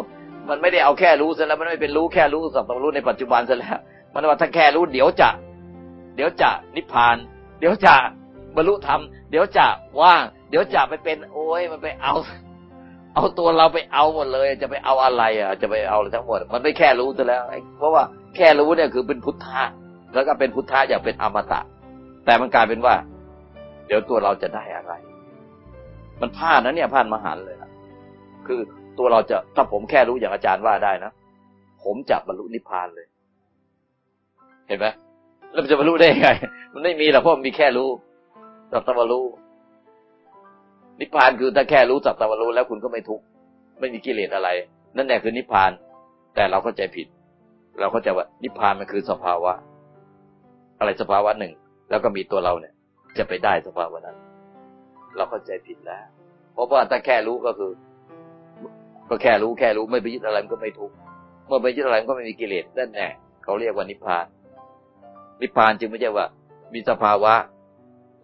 มันไม่ได้เอาแค่รู้ซะแล้วมันไม่เป็นรู้แค่รู้สัตัวรู้ในปัจจุบันซะแล้ว มันว่าถ้าแค่รู้เดี๋ยวจะ เดี๋ยวจะนิพพาน เดี๋ยวจะบรรลุธรรมเดี๋ยวจะว่างเดี๋ยวจะไปเป็น โอ้ยมันไปเอา เอาตัวเราไปเอาหมดเลย จะไปเอาอะไรอะ จะไปเอาอะไรทั้งหมด มันไม่แค่รู้ซะแล้วเพราะว่าแค่รู้เนี่ยคือเป็นพุทธะแล้วก็เป็นพุทธะอย่างเป็นอมตะ แต่มันกลายเป็นว่า เดี๋ยวตัวเราจะได้อะไร มันพลาดนะเนี่ยพลาดมหันเลยนะคือตัวเราจะถ้าผมแค่รู้อย่างอาจารย์ว่าได้นะผมจะบรรลุนิพพานเลย เห็นไหมแล้วมันจะบรรลุได้ยังไง มันไม่มีหรอกเพราะมันมีแค่รู้สัตตวรู้ นิพพานคือถ้าแค่รู้สักตะวันรู้แล้วคุณก็ไม่ทุกข์ไม่มีกิเลสอะไร นั่นแหละคือนิพพาน แต่เราเข้าใจผิด เราเข้าใจว่านิพพานมันคือสภาวะ อะไรสภาวะหนึ่ง แล้วก็มีตัวเราเนี่ย จะไปได้สภาวะนั้น เราเข้าใจผิดแล้ว เพราะว่าถ้าแค่รู้ก็คือ ก็แค่รู้แค่รู้ไม่ไปยึดอะไรมันก็ไม่ทุกข์เมื่อไปยึดอะไรมันก็ไม่มีกิเลสนั่นแหละเขาเรียกว่านิพพาน นิพพานจึงไม่ใช่ว่า มีสภาวะ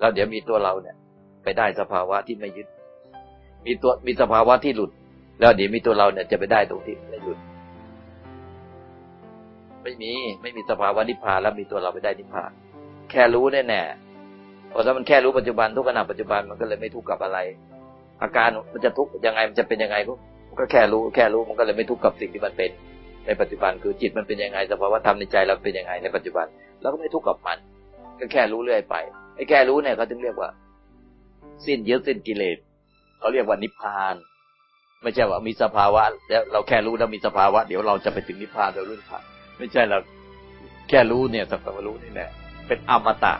แล้วเดี๋ยวมีตัวเราเนี่ย ไปได้สภาวะที่ไม่ยึด มีตัวมีสภาวะที่หลุด แล้วเดี๋ยวมีตัวเราเนี่ยจะไปได้ตรงที่ไม่หลุด ไม่มีไม่มีสภาวะนิพพานแล้วมีตัวเราไปได้นิพพานแค่รู้แน่แน่พอถ้ามันแค่รู้ปัจจุบันทุกขณะปัจจุบันมันก็เลยไม่ทุกข์กับอะไร อาการมันจะทุกข์ยังไงมันจะเป็นยังไงก็มันก็แค่รู้แค่รู้มันก็เลยไม่ทุกข์กับสิ่งที่มันเป็นในปัจจุบันคือจิตมันเป็นยังไงสภาวะธรรมในใจเราเป็นยังไงในปัจจุบันเราก็ไม่ทุกข์กับมัน ก็แค่รู้เรื่อยไปไอ้แค่รู้เนี่ยเขาถึงเรียกว่า สิ้นเยอะสิ้นกิเลสเขาเรียกว่านิพพาน ไม่ใช่ว่ามีสภาวะ แล้วเราแค่รู้แล้วมีสภาวะ เดี๋ยวเราจะไปถึงนิพพานโดยรุ่นผ่านไม่ใช่เราแค่รู้เนี่ยแต่ว่ารู้นี่แหละเป็นอมตะ